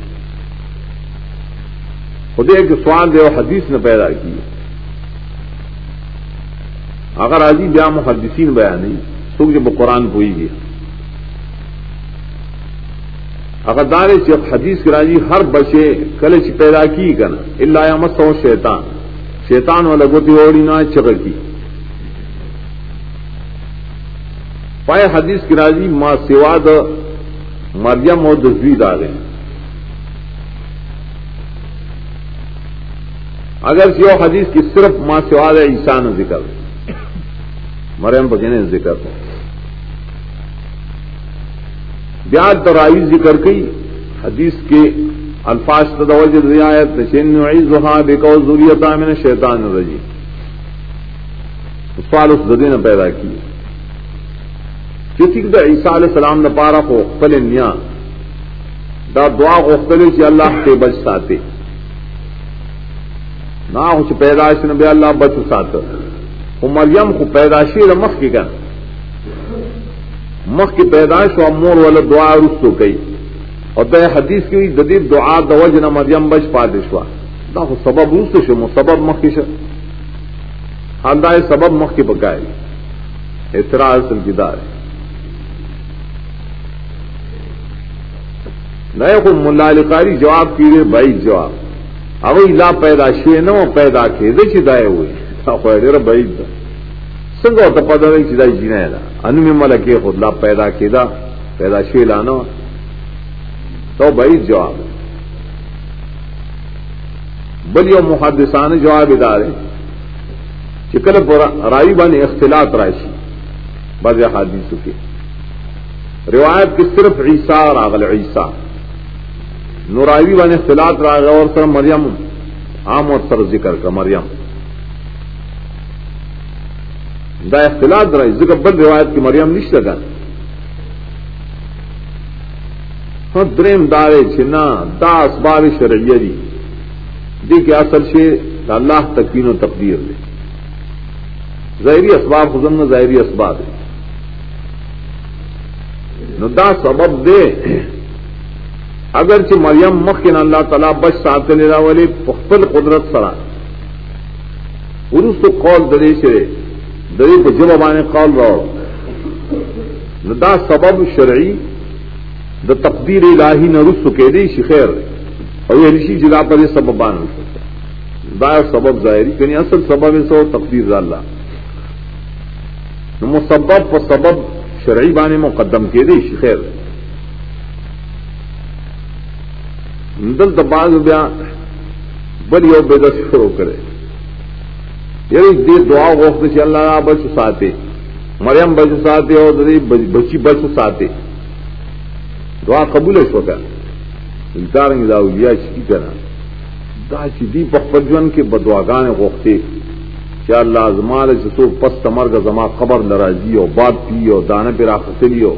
خدے کے سوال دے حدیث نے پیدا کی۔ اگر آجی بیا محدثین بیان نہیں تو جب قرآن پوئی گی۔ اگر دارے حدیث کی راجی ہر بچے کلچ پیدا کی کنا اللہ مت ہو شیطان۔ شیطان والا گوتی اوڑی نہ چک کی۔ پائے حدیث کی راجی ماں سواد مریم اور دزوی دارے۔ ہیں اگر یو حدیث کی صرف ماں سواد ہے عیسان ذکر۔ مریم بگینے ذکر۔ بیاد ترائی ذکر کی، حدیث کے الفاظ تدوج رعایت نشین وہاں بیکو ضروریتا میں نے شیطان رجی سوال اس زدی نے پیدا کی کسی دا عیسیٰ علیہ السلام نے پارا کو اختل نیا۔ دا دعا اختلے چی اللہ کے بچ ساتے۔ نہ اس پیدائش نے بے اللہ بچ سات مریم کو پیدائشی مخ کی کن مخ کی پیدائش و مور والا دعا رستو گئی اور دے حدیث کی جدید دعا دوج نہ مریم بچ پادشوا نہ سبب روس شمو سبب مخ کی خاندائے سبب مخ کی پکائے اعتراض سلگیدار ہے. نئے کو ملا لکاری جواب کیے بھائی جواب. اوی لا پیدا شوی نو پیدا کېده چې دای وي خو ډېر بعید ده څنګه ته پد نه چې دای جنه ان می ملکه خود لا پیدا کېده پیدا شوی لا نو تو بعید جواب۔ بل یو محدثان جواب ادارے چې کله پر رای باندې اختلاط راشي بعض حدیثو کې روایت کې صرف عیسی راغل عیسی۔ نورائوی بان اختلاط را اور سر مریم۔ عام اور سر ذکر کا مریم۔ دا اختلاط رہا ذکر بل روایت کی مریم نش لگا ہاں دریم دارے چھنا دا اسباب شرعیہ دی. دی کہ اصل سے اللہ تقین و تقدیر دے. ظاہری اسباب خزم ظاہری اسباب ہے نو دا سبب دے، اگرچہ مریم مخن اللہ تعالیٰ بچ سات لینا والے پختل قدرت سرا. ارس تو قول دری سے دری کو جب بانے قول رو دا سبب شرعی، دا تقدیر الہی نہ رس کے دی شخیر اور یہ یعنی رشی جلا پر یہ سبب بان دا سبب ظاہری یعنی اصل سبب ہے سو تقدیر اللہ. مسبب و سبب شرعی بانے مقدم کے دی شخیر دل دباغ بیا بل یو بے دس شروع کرے. یعنی دے دعا وقت سے اللہ نہ بچ ساتے مریم بچ ساتے اور بچی بچ ساتے دعا قبول ہے شوکا دارنگ دا اولیاء چکی کرا دا چی دی پخپجون کے بدواگان وقتے کیا اللہ ازمال جسو پس تمرگ زما قبر لرازی اور بات پی اور دانے پہ راختلی ہو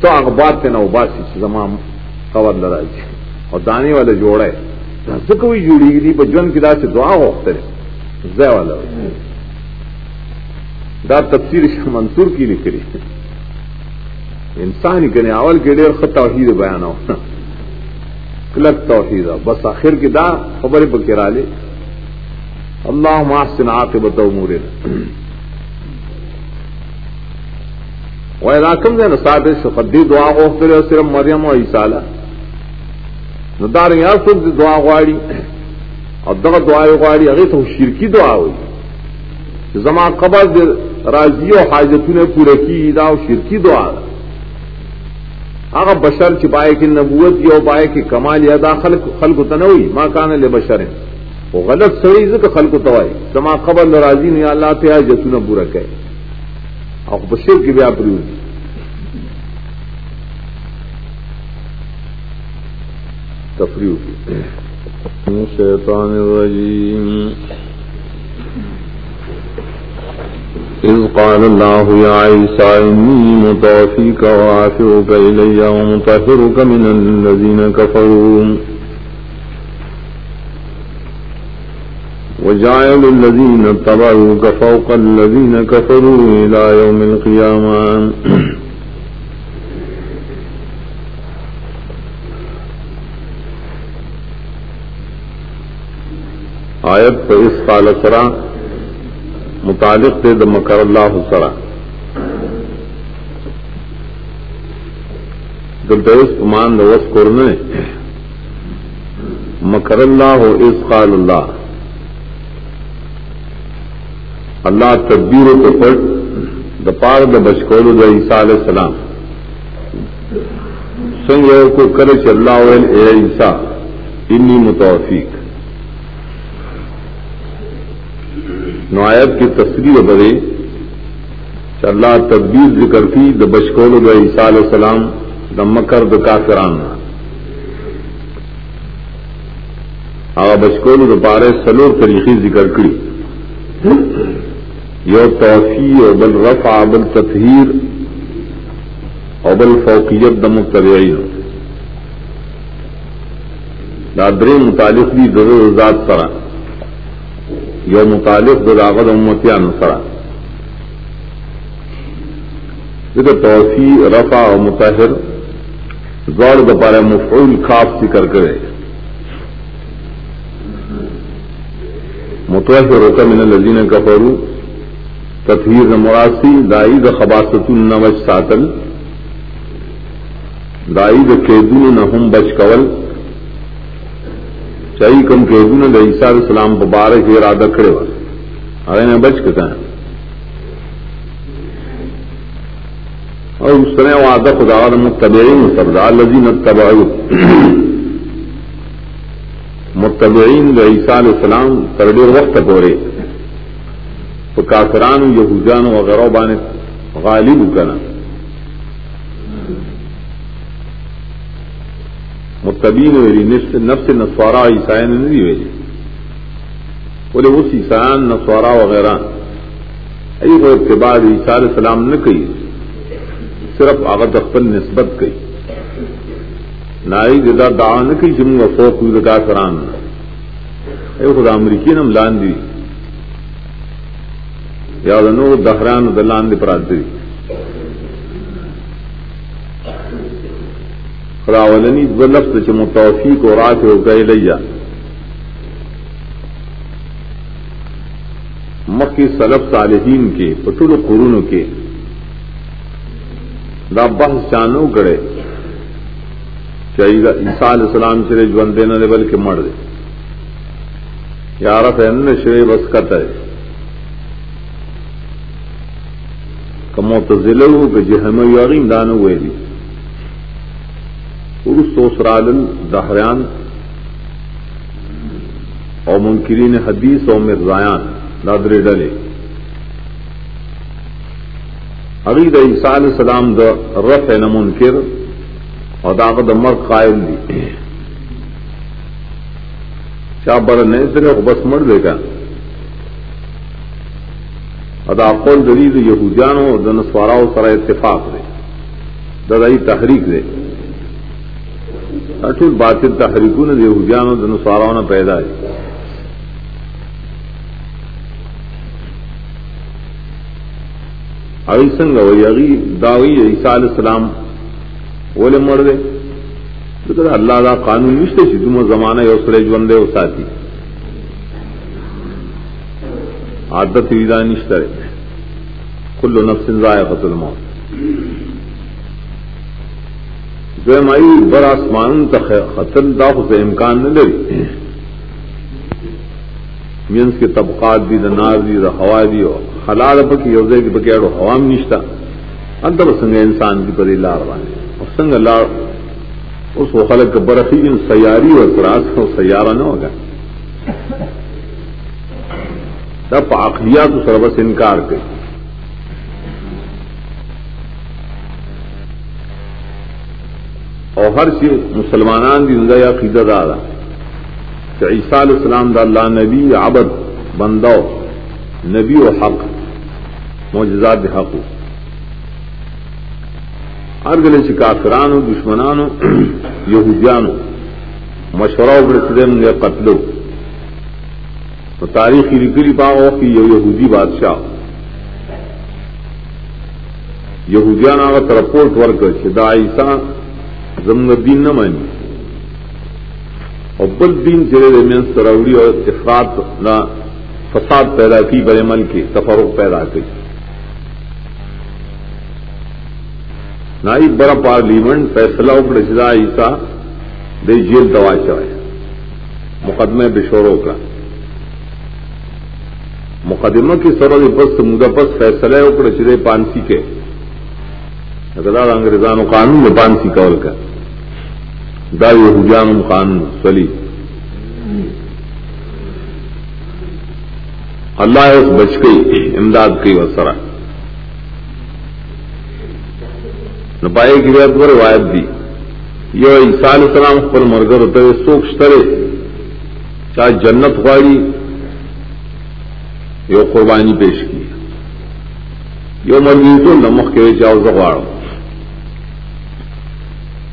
تو اخبار تے نہ اباسی زما قبر لڑائی اور دانے والے جوڑے کوئی جڑی گی بجون کی دا سے دعا وقت ہو زی والا دا تفسیر شاہ منصور کی لکھ انسان ہی کہنے اول کے ڈیر خط توحید بیان ہو۔ کلک توحید۔ بس آخر کی دا خبر بکرا لے۔ اللہ محسن آتے بتاؤ مورے وہ علاقم دے نا ساتھ خدی دعا ہو، پھر صرف مریم و عیسالہ نو دار یار سوک دعا غواړي او دغه دعا غواړي هغه ته شرکی دعا وي زما قبر د راضی او حاجتونه پوره کی دا شرکی دعا ده. بشر چې پای کې نبوت یو پای کې کمال یا داخل خلق تنوي ما کان له بشر او غلط سړی ځکه خلق توای زما قبر راضی نه الله ته حاجتونه پوره کړي. او بشر کې بیا پریوځي تفریح کی من الشیطان الرجیم إذ قال الله يا عيسى إني متوفيك وعافرك إلي ومطهرك من الذين كفروا. وجعل الذين اتبعوك فوق الذين كفروا إلى يوم القيامة. آیت پر اس قال سرا متعلق دے د مکر اللہ سرا۔ دلتوس امان دوس کرنے، مکر اللہ ہو اس قال اللہ۔ اللہ تدبیر کو پٹ د پار د بچکول د عیسیٰ علیہ السلام۔ سنگ کو کرے چ اللہ اے عیسیٰ، انی متوفیق۔ نوایت کی تصویر بدے اللہ تدبیر ذکر کی، د بشکول د عیسیٰ علیہ السلام، د مکر د کافران۔ آغا بشکول د پارے سلور طریقی ذکر کری۔ یو توفی او بل رفع بل تطہیر او بل فوقیت د متبعین۔ دا درې متعلق دي د ذات سره یو متعلق دلاغت امتیان سرا. ذکر توفی رفع و متحر زور دپارے مفعول خاص ذکر کرے. متحر رکا من الذین کفرو تطہیر مراسی دائی د خباست النوش ساتل دائی د قیدون نہم بچ کول. چاہیے کم کے دن علیہ عیسیٰ علیہ السلام مبارک یہ ارادہ کھڑے ہوا ارے نے بچ کے کہا۔ اور اس طرح وعدہ خدا متبعین سبدا لذین تبع متبعین علیہ عیسیٰ علیہ السلام ترڈیر وقت پورے تو کافران یہودان وغیرہ بانے غالب کرنا متبین ویلی، نفس نفس نسوارا عیسائن نہیں ویلی. بولے اس عیسائن نسوارا وغیرہ ای کو اتباع عیسیٰ علیہ السلام نہ کہی صرف آغت اخبر نسبت کہی نائی جدا دعا نہ کہی جمع فوق ہوئی لگا سران اے خدا امریکی نم لاندی یا دنو دہران دلان دی پرات دی خراولنی دو لفظ چ متوفیق اور رات ہو گئے لیا مکی سلف صالحین کے، پٹول قرون کے. دا بحث چانو گڑے. چاہیے عیسیٰ علیہ السلام چرے جون دینا دے بلکہ مر دے. یار فین شرے بس کت ہے. کمو ضلع ہو کہ جہم یارین دانو ہوئے دی. سوسرال دہریان اور منکرین حدیث اور مرزایان نادر ڈلے علی د عیسیٰ علیہ السلام د رف نہ منکر اور داغت مر قائل دی۔ کیا بڑا نہیں صرف بس مر دے گا۔ ادا قول دلیل یہودیانوں اور دنسوارا سرا اتفاق دے۔ ددائی تحریک دے۔ اٹول باطل تحریکون دے حجانو دن سواراؤنا پیدا ہے۔ اگی سنگ وی اگی داوی عیسیٰ علیہ السلام ولی مردے لیکن اللہ دا قانون نشتے چی دمو زمانہ یو سرے جوندے و ساتھی عادت ویدہ نشترے کل نفس ذائقت الموت۔ مائی بر آسمان خطن دا خود امکان نہ لری. مینس کے طبقات دی، دا نار دی، دا ہوا دی اور حلال پکی یوزے کی پکی اڑو ہوام نشتا انت سنگ انسان کی پری لار وانے اور سنگ لار، اس کو خلق برفی ان سیاری اور سراس کو سیارہ نہ ہوگا. تب آخریات سربس انکار کری اور ہر چیز مسلمان دی یا قیدہ دارا کہ عیسیٰ علیہ السلام دا اللہ نبی عبد بندو نبی و حق، معجزات حق ہر گلے سے کافرانو، دشمنانو، یہودیانو، مشورہ برسدم یا قتلو۔ تو تاریخی رکری پاؤ کہ یہ یہودی بادشاہ۔ یہودیان آگا رپورٹ ورک دا عیسیٰ زمن دین نہ مانی. اور بل دین چرے میں سروڑی اور افراد نہ فساد پیدا کی بڑے مل کے تفرق پیدا کی نائی بڑا پارلیمنٹ فیصلہ رشدہ عیسا دے جیل دوا چوائے مقدمے بشوروں کا. مقدمہ کی سرد بس مدپس فیصلہ اکڑ چرے پانسی کے. انگریزانو قانون میں پانسی کول کا دا یہودیان قانون سلی. اللہ اس بچ گئی، امداد کی وسرا نپائے کی روایت پر روایت دی. یہ عیسیٰ علیہ السلام پر مرگر ہوتے ہوئے سوکھ ترے چاہے جنت واڑی یہ قربانی پیش کی. یہ مرغی تو نمک کے چاہو زغاڑ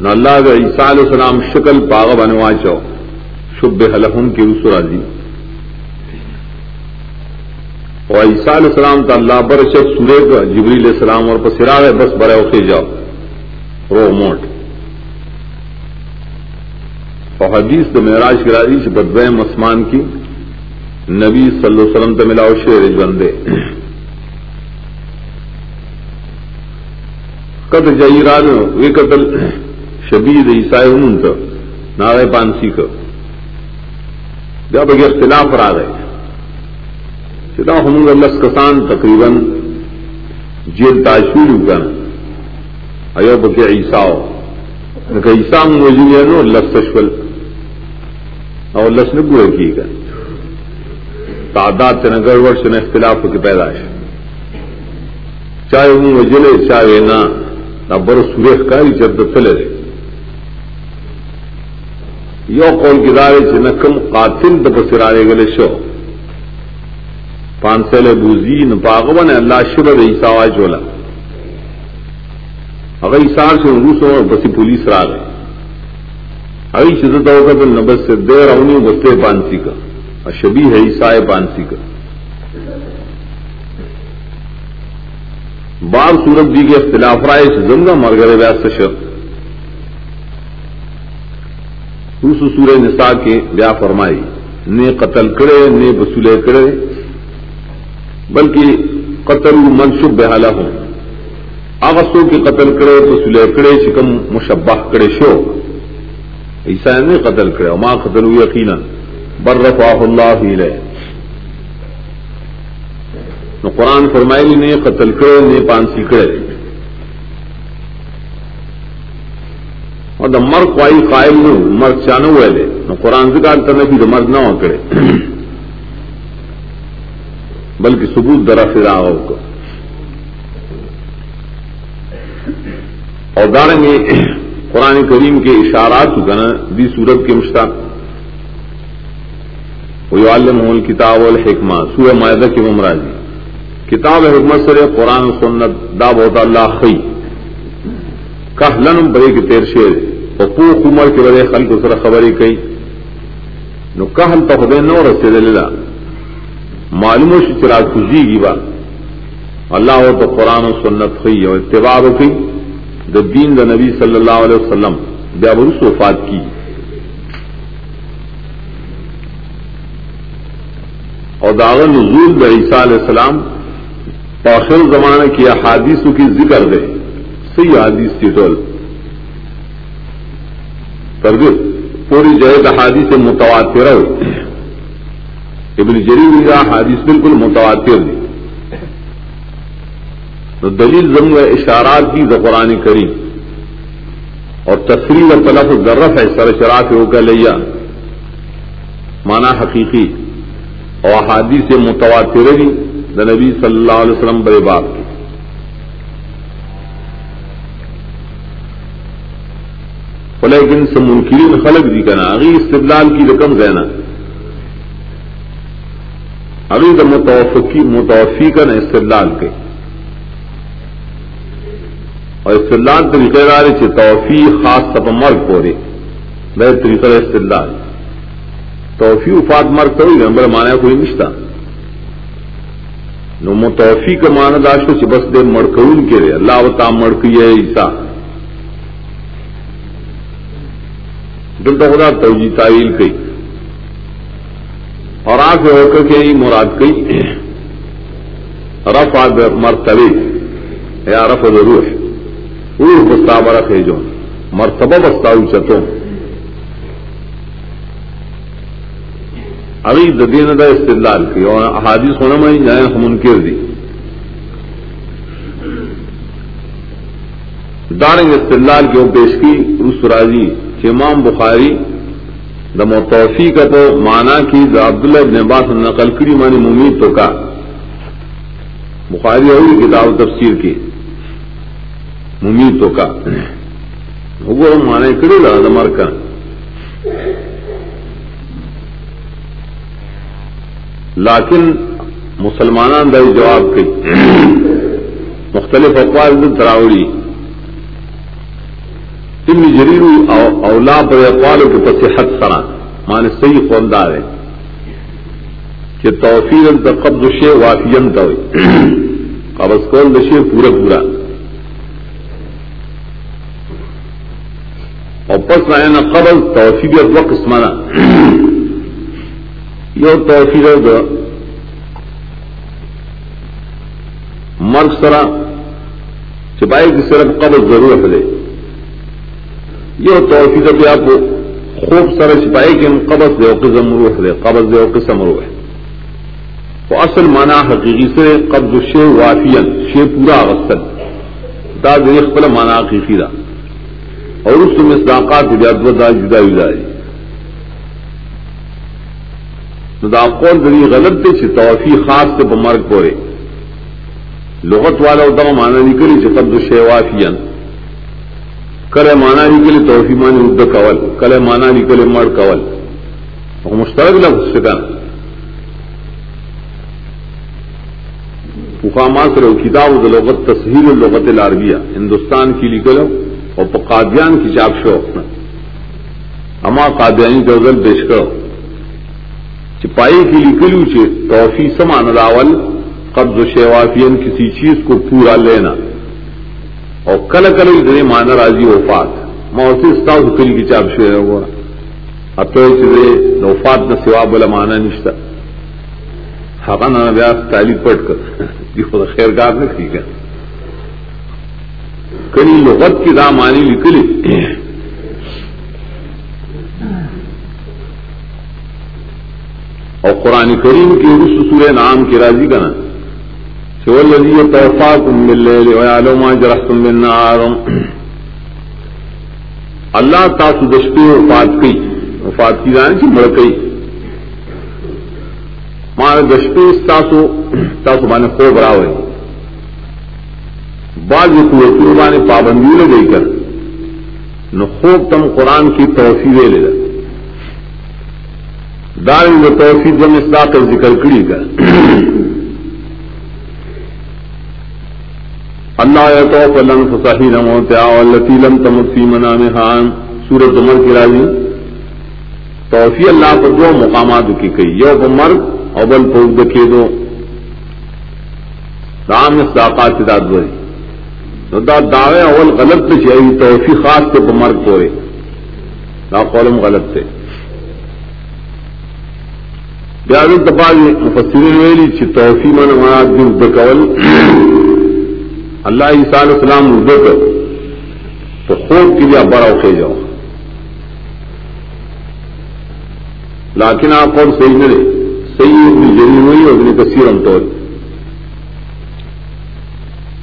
نہ اللہ کے عیسیٰ علیہ السلام شکل پاغ بنوا چو شب حلحم کی رسول دی اور عیسیٰ علیہ السلام کا اللہ بر شخص سورے کا جبری علیہ السلام اور پسرا ہے بس برے اٹھے جاؤ۔ رو موٹ۔ اور حدیث تو معراج کی راضی سے بدبے مسمان کی، نبی صلی اللہ علیہ وسلم تو ملاؤ شیر بندے قد جئی راج وہ قتل شبید عیسائی ہوں تو نارے پانسی کو جب اگر اختلاف را گئے چدا ہوں گا لس کسان تقریباً جیل تاشور کا ایو بکے عیساؤ عیسا موجود ہے نو لس تشول اور لس نے برے کی گا تعداد سے نہ گڑبڑ سے نہ اختلاف کی پیدائش چاہے وہ وجلے چاہے نہ بر سوریخ کا ہی جب چلے رہے یو قول گدارے چنکم قاتل د بسرارے گلے شو. پانسل بوزی نپاغون اللہ شبر عیسا چولا اگر ایسار سے روس اور بسی پولیس را گئے اگر شدت اوقت نبس سے دیر اونی بستے پانسی کا. اشبی ہے عیسائے پانسی کا. بار صورت دی کے اختلاف رائے سے زمگا مرگرے ویس شخص. اس سور نسا کے بیا فرمائی، نے قتل کرے، نے وصولے کرے، بلکہ قتل منصوب بحالہ ہو آغسوں کے قتل کرے، وصولے کرے چکم مشبہ کرے شو۔ عیسا نے قتل کرے ماں قتل ہوئی یقینا برفاہ اللہ ہی لے قرآن فرمائی، نے قتل کرے، نے پانسی کرے۔ اور دا مرد وائی قائل نو مرد چانو ویلے نو قرآن ذکر تنفی دا مرد نہ کرے۔ بلکہ ثبوت درا فرا کو۔ اور داریں گے قرآن کریم کے اشارات کا نا، دی صورت کے مشتاق۔ وہ کتاب الحکمہ سورہ معدہ کی ممراجی کتاب حکمت سر قرآن سنت، دا بہت اللہ خی۔ کہ لنم بڑے کے تیر شیر۔ پپو عمر کے بڑے خل کو سر خبریں کئی نو کہل تو خدے نو رسے دللا معلوم سے چراغ خوشی گی با اللہ و تو قرآن و سنت خی اور اتباع کی دا دین دا نبی صلی اللہ علیہ وسلم بیا برس وفات کی اور داغ نزول دا عیسیٰ علیہ السلام پاخر زمانہ کی احادیثوں کی ذکر دے صحیح حادیث کی ٹول پوری جہد حادی سے متواتر ابن جریب کا حادث بالکل متواتر دی۔ تو دلیل ضم اشارات کی زقران کری اور تصریح و طلف ذرف ہے، سر شراف ہو کر لیا۔ مانا حقیقی۔ اور حادی سے متواتر بھی نبی صلی اللہ علیہ وسلم بڑے باپ کی۔ لیکن سمنکرین خلق دی کنا. اگی استدلال کی رقم دینا اگی دا متوفی متوفی کا نا استدلال کے. اور استدلال طریقے دار چ توفی خاص سب مرگ پورے. بے طریقہ استدلال. توفی افاد مرگ تو نمبر مانا کوئی نشتا. نو متوفی کا مانا داشت بس دے مڑکون کے رے اللہ وتا مڑکی ہے عیسیٰ دلتا خدا توجی تعویل کی۔ اور آگ ہو کر کے مراد کی۔ رف آگ مرتبے یا رف ضرور۔ روح بستا برف ہے جو۔ مرتبہ بستا چتوں ابھی ددین دا استدلال کی۔ اور حادث ہونا میں جائیں ہم منکر دی۔ دارنگ استدلال کی وہ پیش کی۔ اس راجی امام بخاری دا متوفی کا تو مانا کی دا عبداللہ ابن عباس نقل کری مانی ممید تو کا۔ بخاری اور کتاب تفسیر کی۔ ممید تو کا۔ وہ مانے کری لا دمر کا لیکن مسلمانان دا جواب کی۔ مختلف اقوال تراوڑی ابن جریر اولا پر اقوالوں کے پس حد سرا. مان صحیح خوندار ہے کہ توفیر انت قبض شے وافی وافیم تو قبض کول دشے پورا پورا. اور پس آئے نا قبض، توفیر دو قسمانا. یہ توفیر دو. مرگ سرا. چپائی کی صرف قبض ضرور ہے یہ توفیق بھی آپ خوب سر سپاہی کے قبض دے قسم روح دے، قبض دے قسم روح ہے۔ وہ اصل مانا حقیقی سے قبض شے وافین شے پورا اغسل دا دیکھ پل مانا حقیقی دا۔ اور اس میں صداقات ہدایت دا جدا جدا ہے۔ دا قول دلی غلط تھے چھ توفی خاص سے بمرگ پورے۔ لغت والا دا مانا نکلی چھ قبض شے وافین کل مانا نکلے توفی مانی اد کول کل مانا نکلے مر کول. مشترک لفظ شکا مقامات سے کتاب لغت تصحیح الغت العربیہ ہندوستان کی لکھو اور قادیان کی چاپ شو. اما قادیانی غزل پیش کرو چپائی کی لکھلو چ توفی سمان راول؟ قبض و شیوافین کسی چیز کو پورا لینا. اور کل کل اتنے مانا راضی وفات. موسی استاؤ کلی کی چاپ شو ہوا اب تو چیزیں وفات نہ سوا بولا مانا نشتا. ہاں نہ بیاس تعلیم پٹ کر. یہ خود خیر گار نے ٹھیک ہے کئی لغت کی دام آنی نکلی. اور قرآن کریم کی رس سورہ نام کی راضی کا نا. والذي يتوفاكم بالليل ويعلم ما جرحتم بالنهار. اللہ تاسو دشپی وفات کی. وفات کی جانے کی مڑ گئی مانا دشپی تاسو تاسو مانے خوب راوے. بعض قوتوں مانے پابندی لے گئی کر. نو خوب تم قرآن کی توفیدے لے لے. دار توفید جم اس ذکر کری کر اللہ تو فلن فصحی نموت والتی لم تمت فی منامها سورت عمر کی راضی توفی اللہ پر دو مقامات کی کئی یو مرگ اول پوگ دکھے دو۔ رام استاقات داد بری دا دعوے اول غلط تو چاہیے توفی خاص کے مرگ پورے دا قولم غلط تھے۔ بیاوی تپال مفسرین ویلی چی توفی من مراد دن دکول اللہ عیسیٰ علیہ السلام اردو کر تو خوب کے لیے آپ بڑا اٹھے جاؤ. لیکن آپ اور صحیح نہ صحیح اتنی جری ہوئی اور اتنی کثیر ہم تو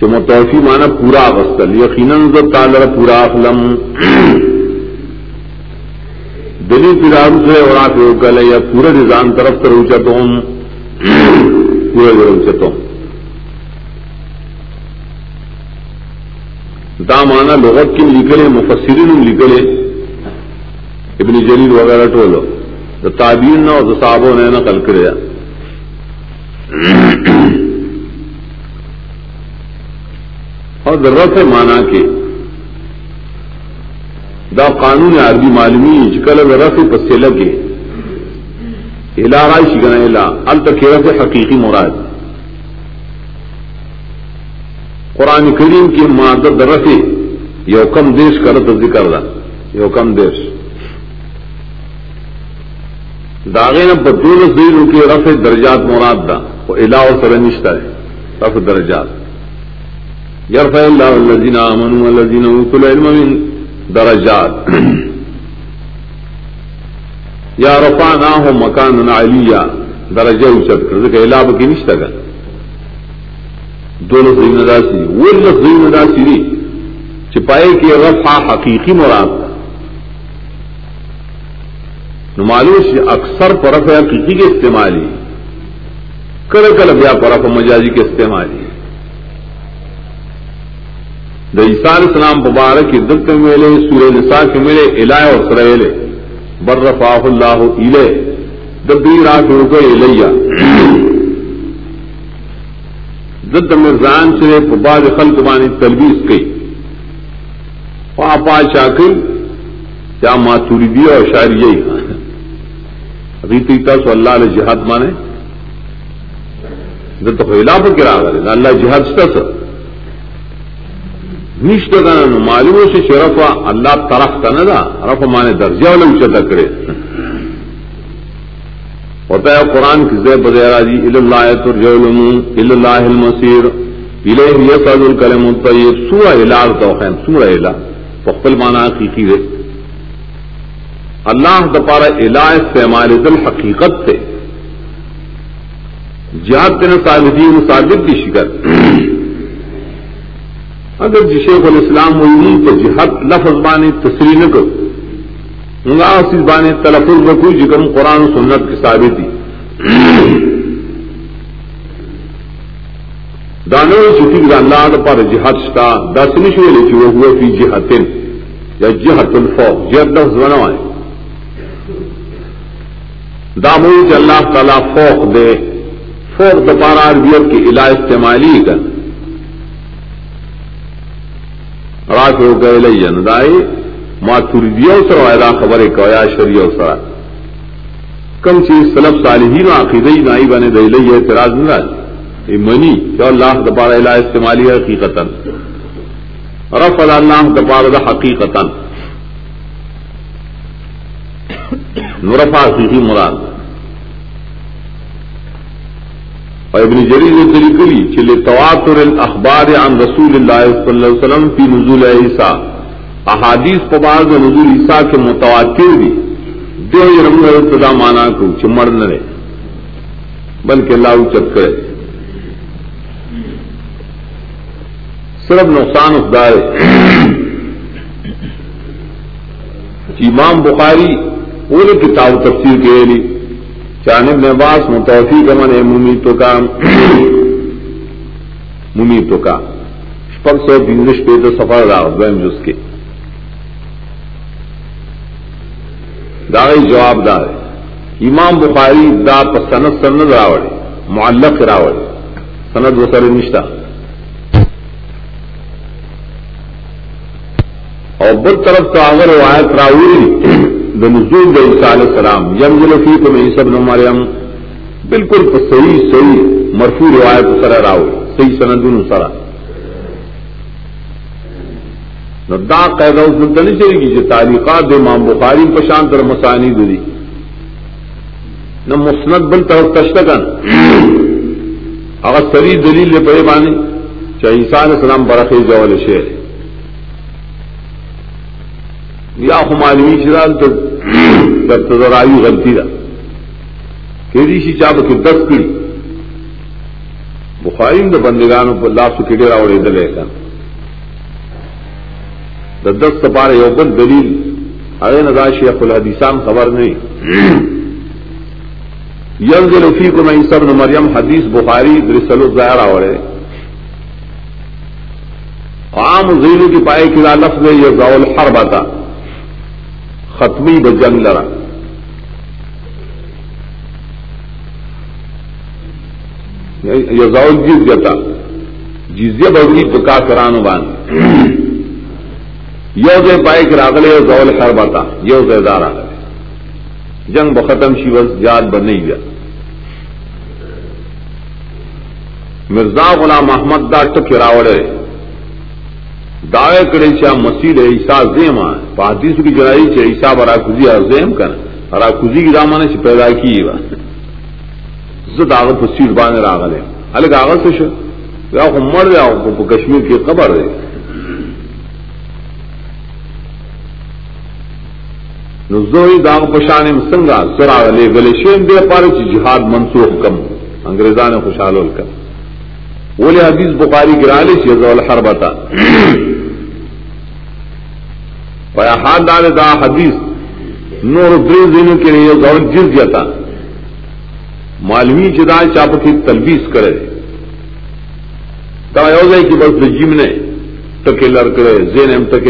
جو متوفی مانا پورا وسطل یقیناً تالر پورا فلم دلی پرارو سے اور آپ گل ہے یا پورا نظام طرف کر اونچا تو ہم پورا جو اونچا تو دا مانا لغت کی لکھلے مفسرین لکھلے ابن جلیل وغیرہ ٹولو. تابین اور صحابوں نے نقل کریا اور ضرورت ہے مانا کہ دا قانون عربی معلومی چکل ذرا سے پسے لگے ہلا رائے شکن ہلا التخیرت حقیقی مراد. قرآن کریم کی مادر درس یو کم دیش کرت ذکر دا. یو کم دیش. داغے نا بدول زیر کے رف درجات مراد دا. وہ الا اور سرنشتہ ہے. رف درجات. یرف اللہ الذین آمنوا الذین اوتوا العلم من درجات. یا رفعناه مکانا علیا درجہ اوچت کر. کہ الا بکی نشتہ گا. دولت زین دا سری ولت زین دا سری چپائے کہ رفع حقیقی مراد دا معلوم سے اکثر پرف حقیقی کے استعمالی کل کل بیا پرف مجازی کے استعمالی دا عیسیٰ السلام مبارک کی دلت ملے سورہ نساء کے ملے الہ اور سرحلے بر رفاہ اللہ الہ دبی راک رکے الیا دد مرزان سے بعد خلق بانی تلبیس کی. پاپا چاکل یا ماتوری دیا اور شاعری یہی ریتی سو اللہ علیہ جہاد مانے. ادھر تو خلاف کرا گئے اللہ جہاد سس نشت کا معلوموں سے شرف اللہ طرف کا نہ رف مانے درجہ والے اونچا کرے. ہوتا ہے قرآن کی زیب بدیرا جی اللہ ترجم اللہ المسیر سعد الکلم الطیب سورہ ہلال تو خیم سورہ ہلال پخل مانا کی کی اللہ دپارا الا استعمال دل حقیقت سے جہاد کے صادقین صادق کی شکر اگر جی شیخ الاسلام ہوئی تو جہاد لفظ بانے تصریح نہ کرو۔ اسی بانے تلفظ بکو جی جکم قرآن سنت کی ثابتی دانو چکی اللہ دپارا جہاد شتا۔ دس نشو لیکن وہ ہوئے فی جہتن۔ یا جہت الفوق۔ جہت لفظ بنوائے داموئی جی اللہ تعالیٰ فوق دے۔ فوق دوبارہ عربیت کی علا استعمالی کا۔ راک ہو گئے لئی دائی ماتوریدیو سر وائدہ خبر کویا شریع سرا کم چیز سلب صالحین و عقیدی نائی بنے دے لئی اعتراض نہ منی کہ اللہ دوبارہ علا استعمالی حقیقت رف اللہ دوبارہ حقیقتا. نورفا حقیقی مراد. اور ابن جریر نے طریقے لی چلے تواتر الاخبار عن رسول اللہ صلی اللہ علیہ وسلم فی نزول عیسیٰ. احادیث پباز نزول عیسیٰ کے متواتر بھی دو رنگ ابتدا مانا کو چمڑ نہ رہے، بلکہ اللہ اچت کرے. صرف نقصان افدار امام بخاری پورے کتاب تفسیر کے لیے چانب نواس متوفی کا من ممیتوں کا ممیتوں کا. پک سو بنگش پہ تو سفر رہا ویم جس کے. داغی جواب دار امام بخاری دا سند سند راوڑے، معلق راوڑے۔ سند و سر نشتہ اور بل طرف تو اگر روایت راوری نزول د عیسیٰ علیہ السلام، یم فی تم عیسی ابن مریم۔ بالکل صحیح صحیح، مرفوع روایت سره راو صحیح سندون سره نو دا قاعده اوس دلته نه چلیږي چې تعلیقات د امام بخاری په شان تر مسانی دي. نو مسند بل طرف تشته کن هغه صحیح دلیل په باندې چې عیسی علیہ السلام برخه جوړ شي یا خو معلومی شرال ته در تزرایی غلطی ده. کېدی شي چا به دس کړي. بخاری د بندگانو په لاس کې ډیر اورېدل کړه دس لپاره یو بل دلیل. هغه نه دا شیخ الحدیثان خبر نه ينزل فيكم عيسى ابن مريم حدیث بخاری رسل الظاهر اورے عام زینو کی پائے کہ لفظ یہ زول حرب آتا ختمی بجنگ لڑا یہ یزاؤل جیت جتا جیزیہ بڑی تو کا کرانو بان یو دے پائے کہ راغلے زول خر باتا، یو دے دار جنگ بختم شیوز یاد بن نہیں گیا۔ مرزا غلام محمد دا ٹک راوڑے۔ دعوے کرے چا مسیح عیسا زیم پادیس کی جڑائی چ عیسا برا کزی زیم کر ہرا کزی کی دامانے سے پیدا کی زد آغا پا سیٹ بانے راغا لے حلق آغا سشا یا خو مر دے آغا پا کشمیر کی قبر دے۔ نزدوئی داغ پشانے سنگا سر لے گلے شیم دے پارے چی جہاد منسوخ کم، انگریزان خوشحال کر ولی حدیث بخاری گرالے چی ازول حربتا پایا حاد دار دا حدیث، نور دریز دنوں کے لیے زول جز جاتا معلومی چدا چاپ کی تلبیس کرے. تا یو ځای کې بس د جیم نه ټکي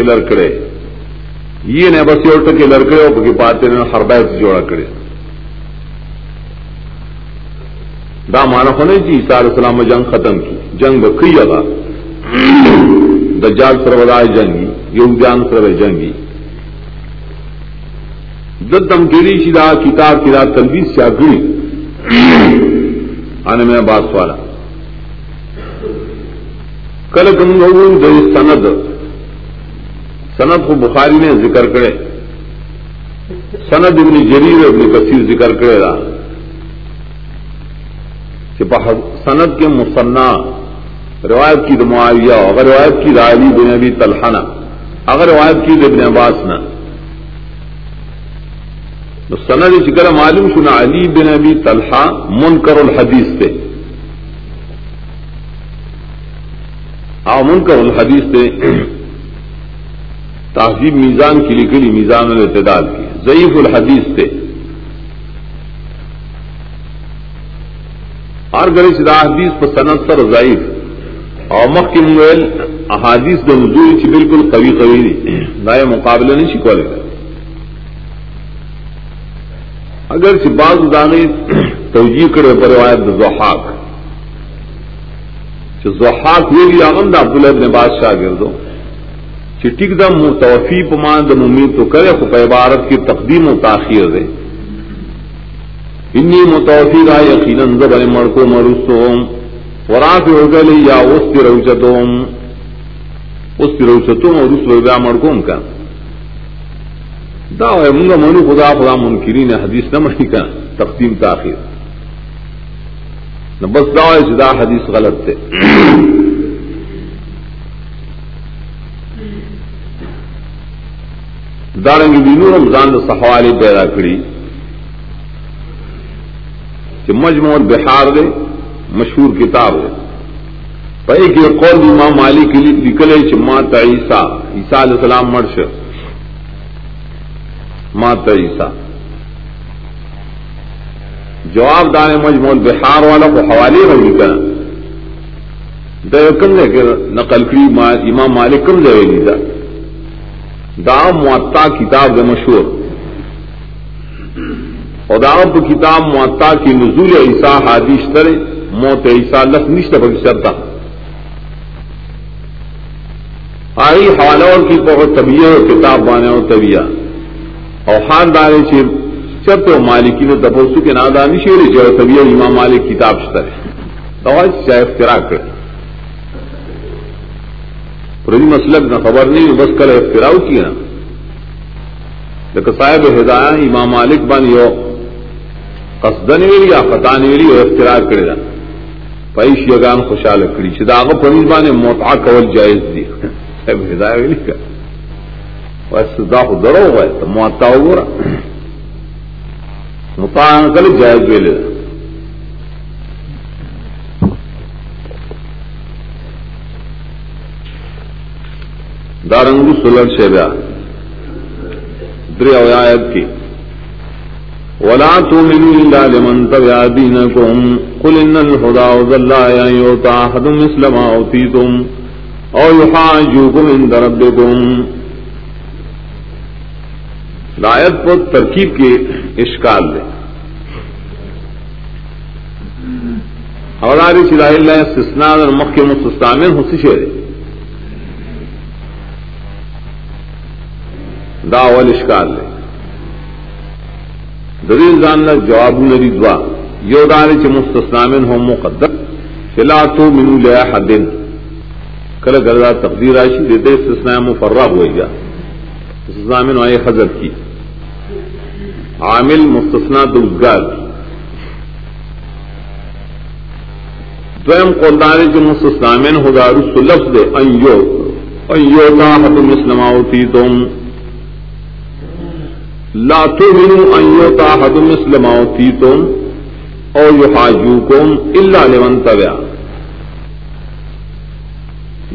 لر کړي زین هم بس یو ټکي لر کړي او په پاتې نه حربایت جوړ کړي دا معنا خو نه چې جی، عیسی السلام جنگ ختم کی۔ جنگ به کوي دجال سره ودای جنگي یهودیان سره جنگي د تم ګری شي دا کتاب کې دا تلبیس شاګری آنے میں باس والا کل کم دے سند۔ سند کو بخاری نے ذکر کرے۔ سند ابن جریر ابن کثیر ذکر کرے گا کہ سند کے مصنع روایت کی معاویہ، اگر روایت کی رائلی بن ابی تلحانہ اگر روایت کی ابن عباس نہ تو سند چکر معلوم سنا علی بن ابی طلحہ منکر الحدیث تھے آ منکر الحدیث تھے تہذیب میزان کی لکھلی میزان الاعتدال کی۔ ضعیف الحدیث تھے اور گری سدا حدیث پر صنعت سر ضعیف۔ اور مخ کی مویل احادیث دو مزوری چی بالکل قوی قوی نئے مقابلہ نہیں چکو لے اگر سے بعض دانے توجہ کرے پر روایت زحاق زحاق یہ بھی آمد عبداللہ ابن بادشاہ گردو چٹک دم توفی پمان دم امید تو کرے خو عبارت کی تقدیم و تاخیر دے۔ انی متوفی کا یقیناً زبر مرکو مرسوم۔ وراف ہو گئے یا اس کی روچتوم۔ اس کی روچتوم اور اس وجہ مرکوم کا۔ دا ہے منگا منو خدا خدا منکرین حدیث نہ منی کا۔ تقسیم تاخیر۔ نہ بس دا دا حدیث غلط تھے دارنگ بینو رمضان صحوالی پیدا کری کہ مجموع بہار دے، مشہور کتاب ہے پہ کہ قول امام مالک لکھلے چما عیسیٰ عیسیٰ علیہ السلام مرش ماتا عیسا جواب دانے مجمول بہار والا کو حوالے میں بھی کم دے کہ نقل کری امام مالک کم دے گی دا دا معطا کتاب دے مشہور. اور کتاب معطا کی نزول عیسا حادیش ترے موت عیسا لف نشت بک شرطا آئی حوالہ کی بہت طبیع اور کتاب بانے اور طبیع اور خان دارے چیر چب تو مالکی نے دبوسو کے نادانی شیری جو طبیع امام مالک کتاب شتر. ہے تو چاہے اختراع کرے. پوری مسلک نہ خبر نہیں بس کل اختراع کیا۔ لیکن صاحب ہدایہ امام مالک بن یو قصدن ویلی یا خطان ویلی اور اختراع کرے گا پیش یگان خوشحال کری چداغ پنیز بانے موتا کول جائز دی۔ صاحب ہدایہ ویلی کا۔ بس دا خود درو گئے تو موتا ہو رہا متا کل جائز ویلے دارنگو سلر شیبیا. دری آیت کی. ولا تؤمنوا الا لمن تبع دينكم. قل ان الهدى هدى الله ان يؤتى احد مثل ما اوتيتم او يحاجوكم عند ربكم. لایت پر ترکیب کے اشکال دے. اور ہماری چلا اللہ سسنا اور مکہ مستامن ہو سشے دا اول اشکال دے دلیل جاننا جواب نری دعا۔ یو دار چ مستسلامن ہو مقدم فلا تو منو لیا حدن کل گردا تقدیر راشی دیتے استثناء مفرہ ہوئے گا۔ استثنامن آئے حضرت کی۔ عامل مستثنا دلگار۔ کی دویم قلدار چ مستسلامن ہو دارو سلف دے۔ ایو ایو تا حد مسلماوتی تم لا تؤمنوا ان يطاع احد مثل ما اوتيتم او يحاجوكم الا لمن تبع.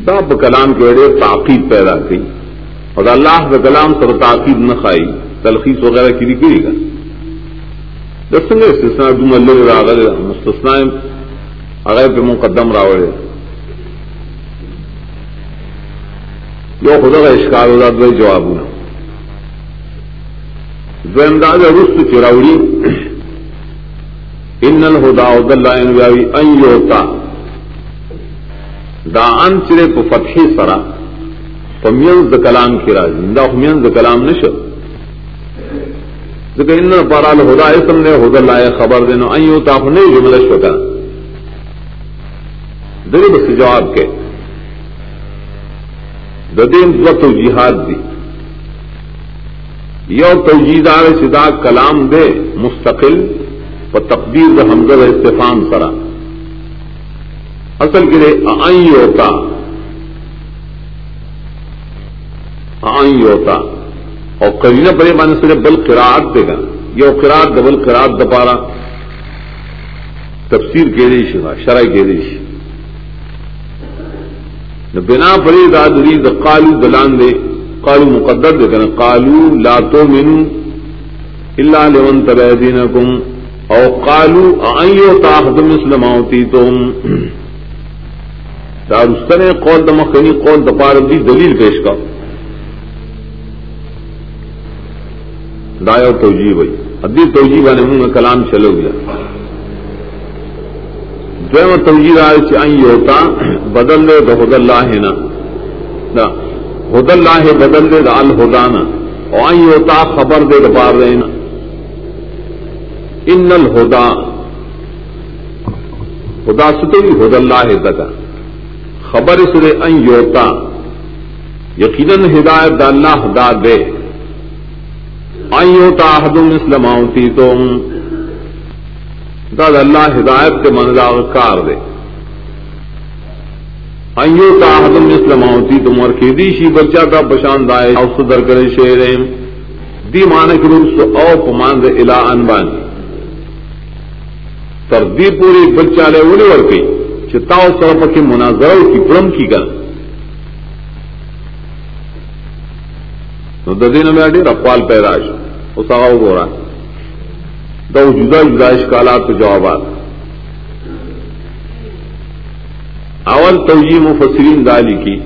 دا کلام کے وڑے تعقیب پیدا کی اور اللہ کا کلام سر تعقیب نہ خائی، تلخیص وغیرہ کی نکلی گا دسنگ استثناء دم اللہ راغل مستثناء اگر پہ مقدم راوڑے۔ جو خدا کا اشکال ہو جاتا جواب ہونا زنداز رست چراوڑی ان الہدا اللہ انویاوی ان یوتا. دا ان چرے پا فتحی سرا. پا مینز دا کلام کی راجی دا مینز دا کلام نشو. ذکر ان پارا الہدا اسم نے ہدا اللہ خبر دینا ان یوتا خو نہیں جملہ شکا دلی بس جواب کے. ددین دو توجیحات دی. یو توجیدار سدا کلام دے، مستقل و تقدیر حمزر استفام سرا۔ اصل گرے آئی ہوتا آئی ہوتا اور کرینہ پڑے مان سے بل قرآت دے گا۔ یہ قرآت دبل قرآت دپارا تفسیر کے ریش شرح کے ریش بنا پڑے دادری دقالو دلان دے۔ قالو مقدر دے کنا. قالو لا تو منو اللہ لمن تبع دینکم او قالو آئیو تاخد مسلم آوتی تم دا رستن قول دا مخنی قول دا پار دی دلیل پیش کا دایا توجیہ بھائی ادی توجیہ بانے منگا کلام چلو گیا. دویم توجیہ آئے چی آئیو تا بدل دے دا خود اللہ نا. خد اللہ بدل دے دال ہدانا آئی ہوتا خبر دے دبار دینا ان الہدا. خدا ستوی خد اللہ دگا خبر سرے ان یوتا یقیناً ہدایت دا اللہ ہدا دے. آئی ہوتا حدم اسلم آتی تم دا اللہ ہدایت کے منظا کار دے. ایو تا حدم اسلام ہوتی تم اور کی دیشی بچہ کا پشان دائے او صدر کرے شیر دی معنی کرو سو او پمان دے الہ انبان۔ تر دی پوری بچہ لے اولی ورکی چتاو سرپ کی مناظرہ کی پرم کی گل نو د دین میں ډیر اقوال پیدا شو او هغه وګورا دا جدا جدا اشکالات جوابات۔ اول توجی مفسرین دالی کی.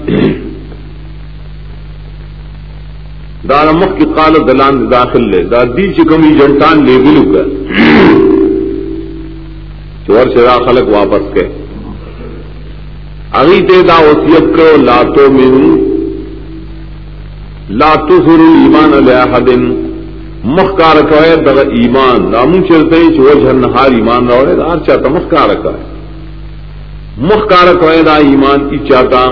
دارمخ کی قال دلان داخل لے دا دی چکمی جنٹان لے بلو کر چور شرا خلق واپس کے اگی تے دا وسیعت کرو لا تو مینو لا تظهر ایمان الاحد مخکار کوئے دغ ایمان. نامون چلتے چھ وجہ ایمان راوڑے ہر چاہتا مخکار کوئے مخکار کوئے دا ایمان ای چاہتا،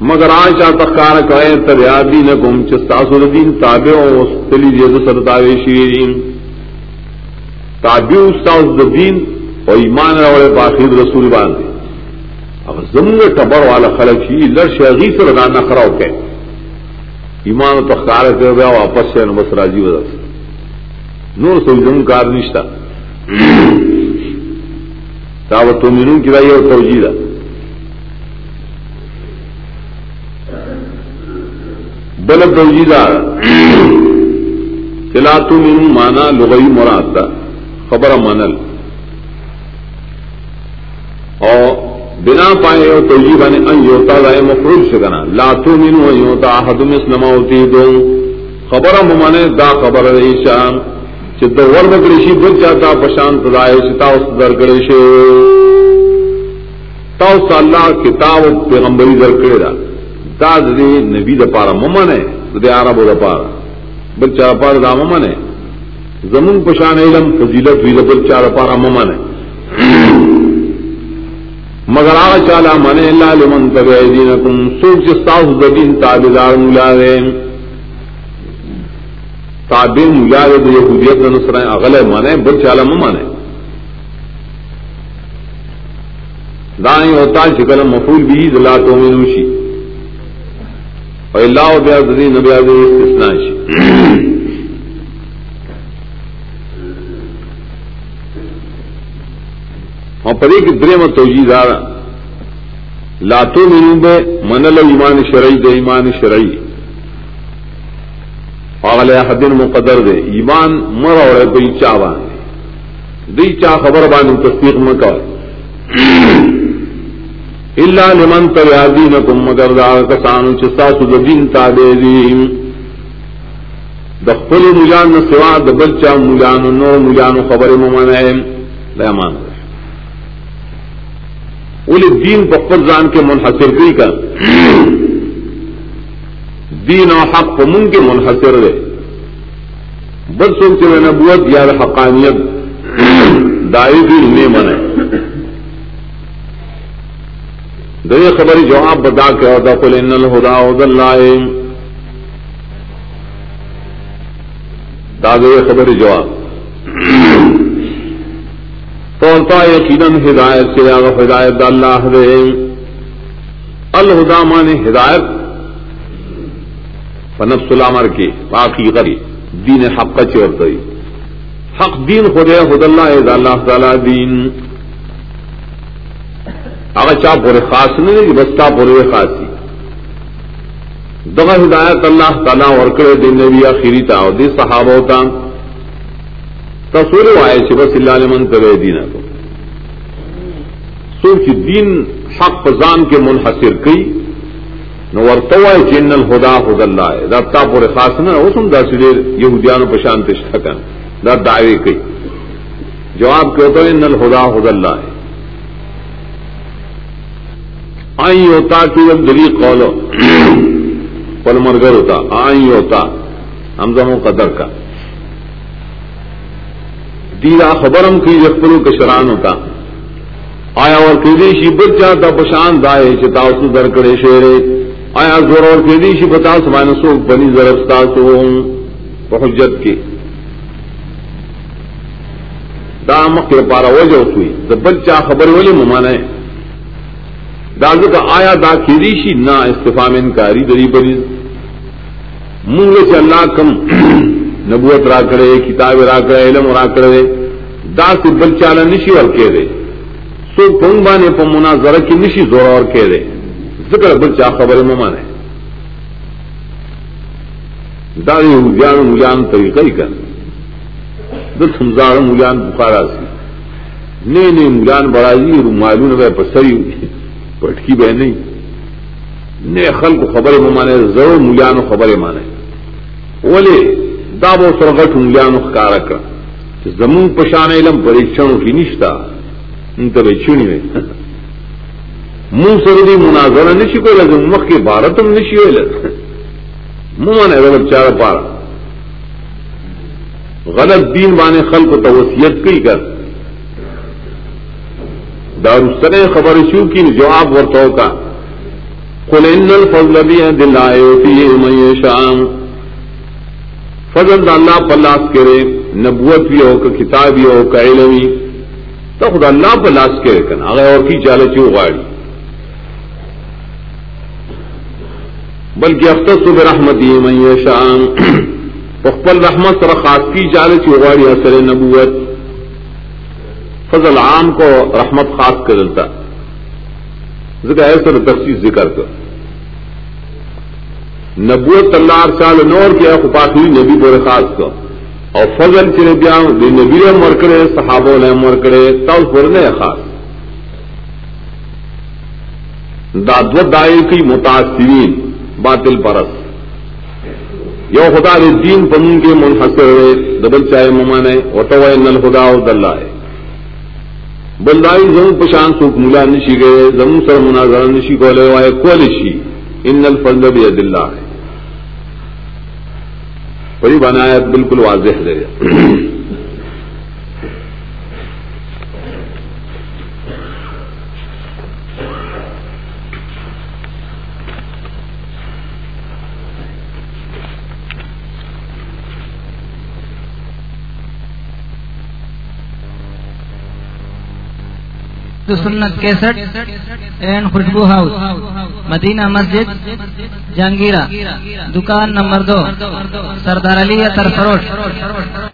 مگر آج چاہتا کار کوئے تر دین کم چستاسو دین تابع و تلی جیز سرطاوی شیرین۔ تابع استاس دین و ایمان راوڑے باخیر رسول باندے۔ اگر زمون ٹبر والا خلق شی لرش اغی سر دا نخراو کہ ایمان تو خار کر گیا واپس سے بس راجی وزا نور سو زمون کار نشتا۔ تاوت تو مینوں کی رائی اور توجی دا۔ بل توجی دا۔ چلا تو مینوں مانا لغوی مراد دا۔ خبر منل۔ اور بنا پائے اور توجیب نے ان یوتا لائے مفروض سے کنا۔ لا تو مینو یوتا حد مسلم ہوتی دو خبر ممانے دا خبر ریشا چد ورد کرشی بچ جاتا پشانت لائے چتا اس در کرشے تا اس اللہ کتاب پیغمبری در کرے دا دا دے نبی دا پارا ممانے دے عربو دا پارا. بل بچا پارا دا ممانے زمون پشان علم، فضیلت وی دا بچا پارا ممانے مگر آ چالا من اللہ لمن تب دین کم سوچ ساس دین تابدار ملا دے. تابع ملا دے یہودیت نصر اغل مانے بل چالا مانے دائیں ہوتا شکل مفول بھی دلا تو میں نوشی اور اللہ بیا دین نبیا دے استثناشی اور پری کی درم توجی دار لاتو منوب منل ایمان شرعی دے، ایمان شرعی۔ اگلے حدن مقدر دے، ایمان مر اور دئی چا بان دئی چا خبر بان تصدیق مکا اللہ لمن تریادی نکم مگر دار کسان چستا سد دین تابے دیم دخل مجان سوا دبل چا مجان نور مجان خبر ممن ہے لہمان اولی دین پپر جان کے منحصر کی کر دین اور حق پمن کے منحصر رہے بد سوچ میں نبوت یا حقانیت دائری بھی انہیں بنے۔ دے خبر جواب بتا کے ہوتا کل ان الہدا عد اللہ دادے خبر جواب۔ توتا یقیناً ہدایت سے ہدایت اللہ الہدا مان ہدایت۔ فنف سلامر کی، باقی کری دین حق کا چور چورت حق دین خدے خد اللہ عز اللہ تعالی دین۔ اگر چا پورے خاص نہیں بس بستا پورے خاصی۔ دغا ہدایت اللہ تعالیٰ اور کرے دن نبی آخری تا دے صحابہ ہوتا تصور آئے سے بس اللہ من کرے دینا کو۔ سوچ دین حق فضان کے منحصر کئی نو ورتو جن الہدا خد اللہ ہے رابطہ پورے خاص نہ ہو سن دا سلیر یہودیان پشانت ٹھکن دا دعوے کئی جواب کہو تو ان الہدا خد اللہ ہے آئی ہوتا کہ جب دلی قولو. پل مرگر ہوتا آئی ہوتا ہم زموں قدر کا. دیرا خبرم کی یقرو کشران ہوتا آیا اور کیدیشی بچا تا پشان دائے چتا اس درکڑے شیرے آیا زور اور کیدیشی بتا سمائن سوک بنی ضربستا تو حجت کی دا مکر پارا وجہ ہوئی دا بچا خبر ولی ممانا ہے۔ دازو کا آیا دا کیدیشی نا استفام انکاری دری بری۔ منگلے سے اللہ کم نبوت را کرے، کتاب را کرے، علم را کرے۔ دا سے بل چالا نشی اور کہہ دے۔ سو پنگ بانے پا منا ذرا کی نشی زور اور کہہ دے۔ ذکر بل چا خبر ممانے دا مجان مجان طریقہ ہی کر۔ دس ہمزار مجان بخارا سی۔ نئے نئے مجان بڑائی معلوم بہ پسری پٹکی بہ نہیں۔ نئے خل کو خبر ممانے ضرور مجان خبر مانے بولے داب و سرغٹ انگلیاں کار کر۔ زمون پشان علم پریشن کی نشتا ان تو چنی میں منہ سردی مناظر نشی کو لگے مخ کے بارتم نشی ہوئے ممن ہے بچہ پارا غلط دین بانے خلق کو توسیت کی کر۔ دارستن خبر شو کی جواب ورتوں کا۔ قل الفضل بيد الله يؤتيه من يشاء فضل اللہ پلاس کرے، نبوت بھی ہو کہ کتاب بھی ہو کہ علمی تو خدا اللہ پلاس کرے کنا۔ اگر اور کی چال چو گاڑی بلکہ اختص برحمتی من يشاء پخپل رحمت سر خاص کی چال چو اثر نبوت. فضل عام کو رحمت خاص کر دیتا ذکر تفصیل ذکر کر نبوت اللہ سال نور کیا خپاخی نبی بور خاص کا اور فضل چلے بیا نبی مر کرے صحابہ نے مر کرے پر نے خاص. دادوت دائر کی متاثرین باطل پرس یو خدا ر دین پمن کے منحصر ہوئے، دبل چائے ممانے وٹو نل خدا دلہ ہے بلدائی زم پشان سوک ملا نشی گئے زم سر مناظر نشی کو لے وائے کولشی ان الفضل بید اللہ. ہے بنایا بالکل واضح تو سنت کیسٹ این خوشبو ہاؤس، مدینہ مسجد، جہانگیرہ، دکان نمبر دو، سردار علی اطر فروش۔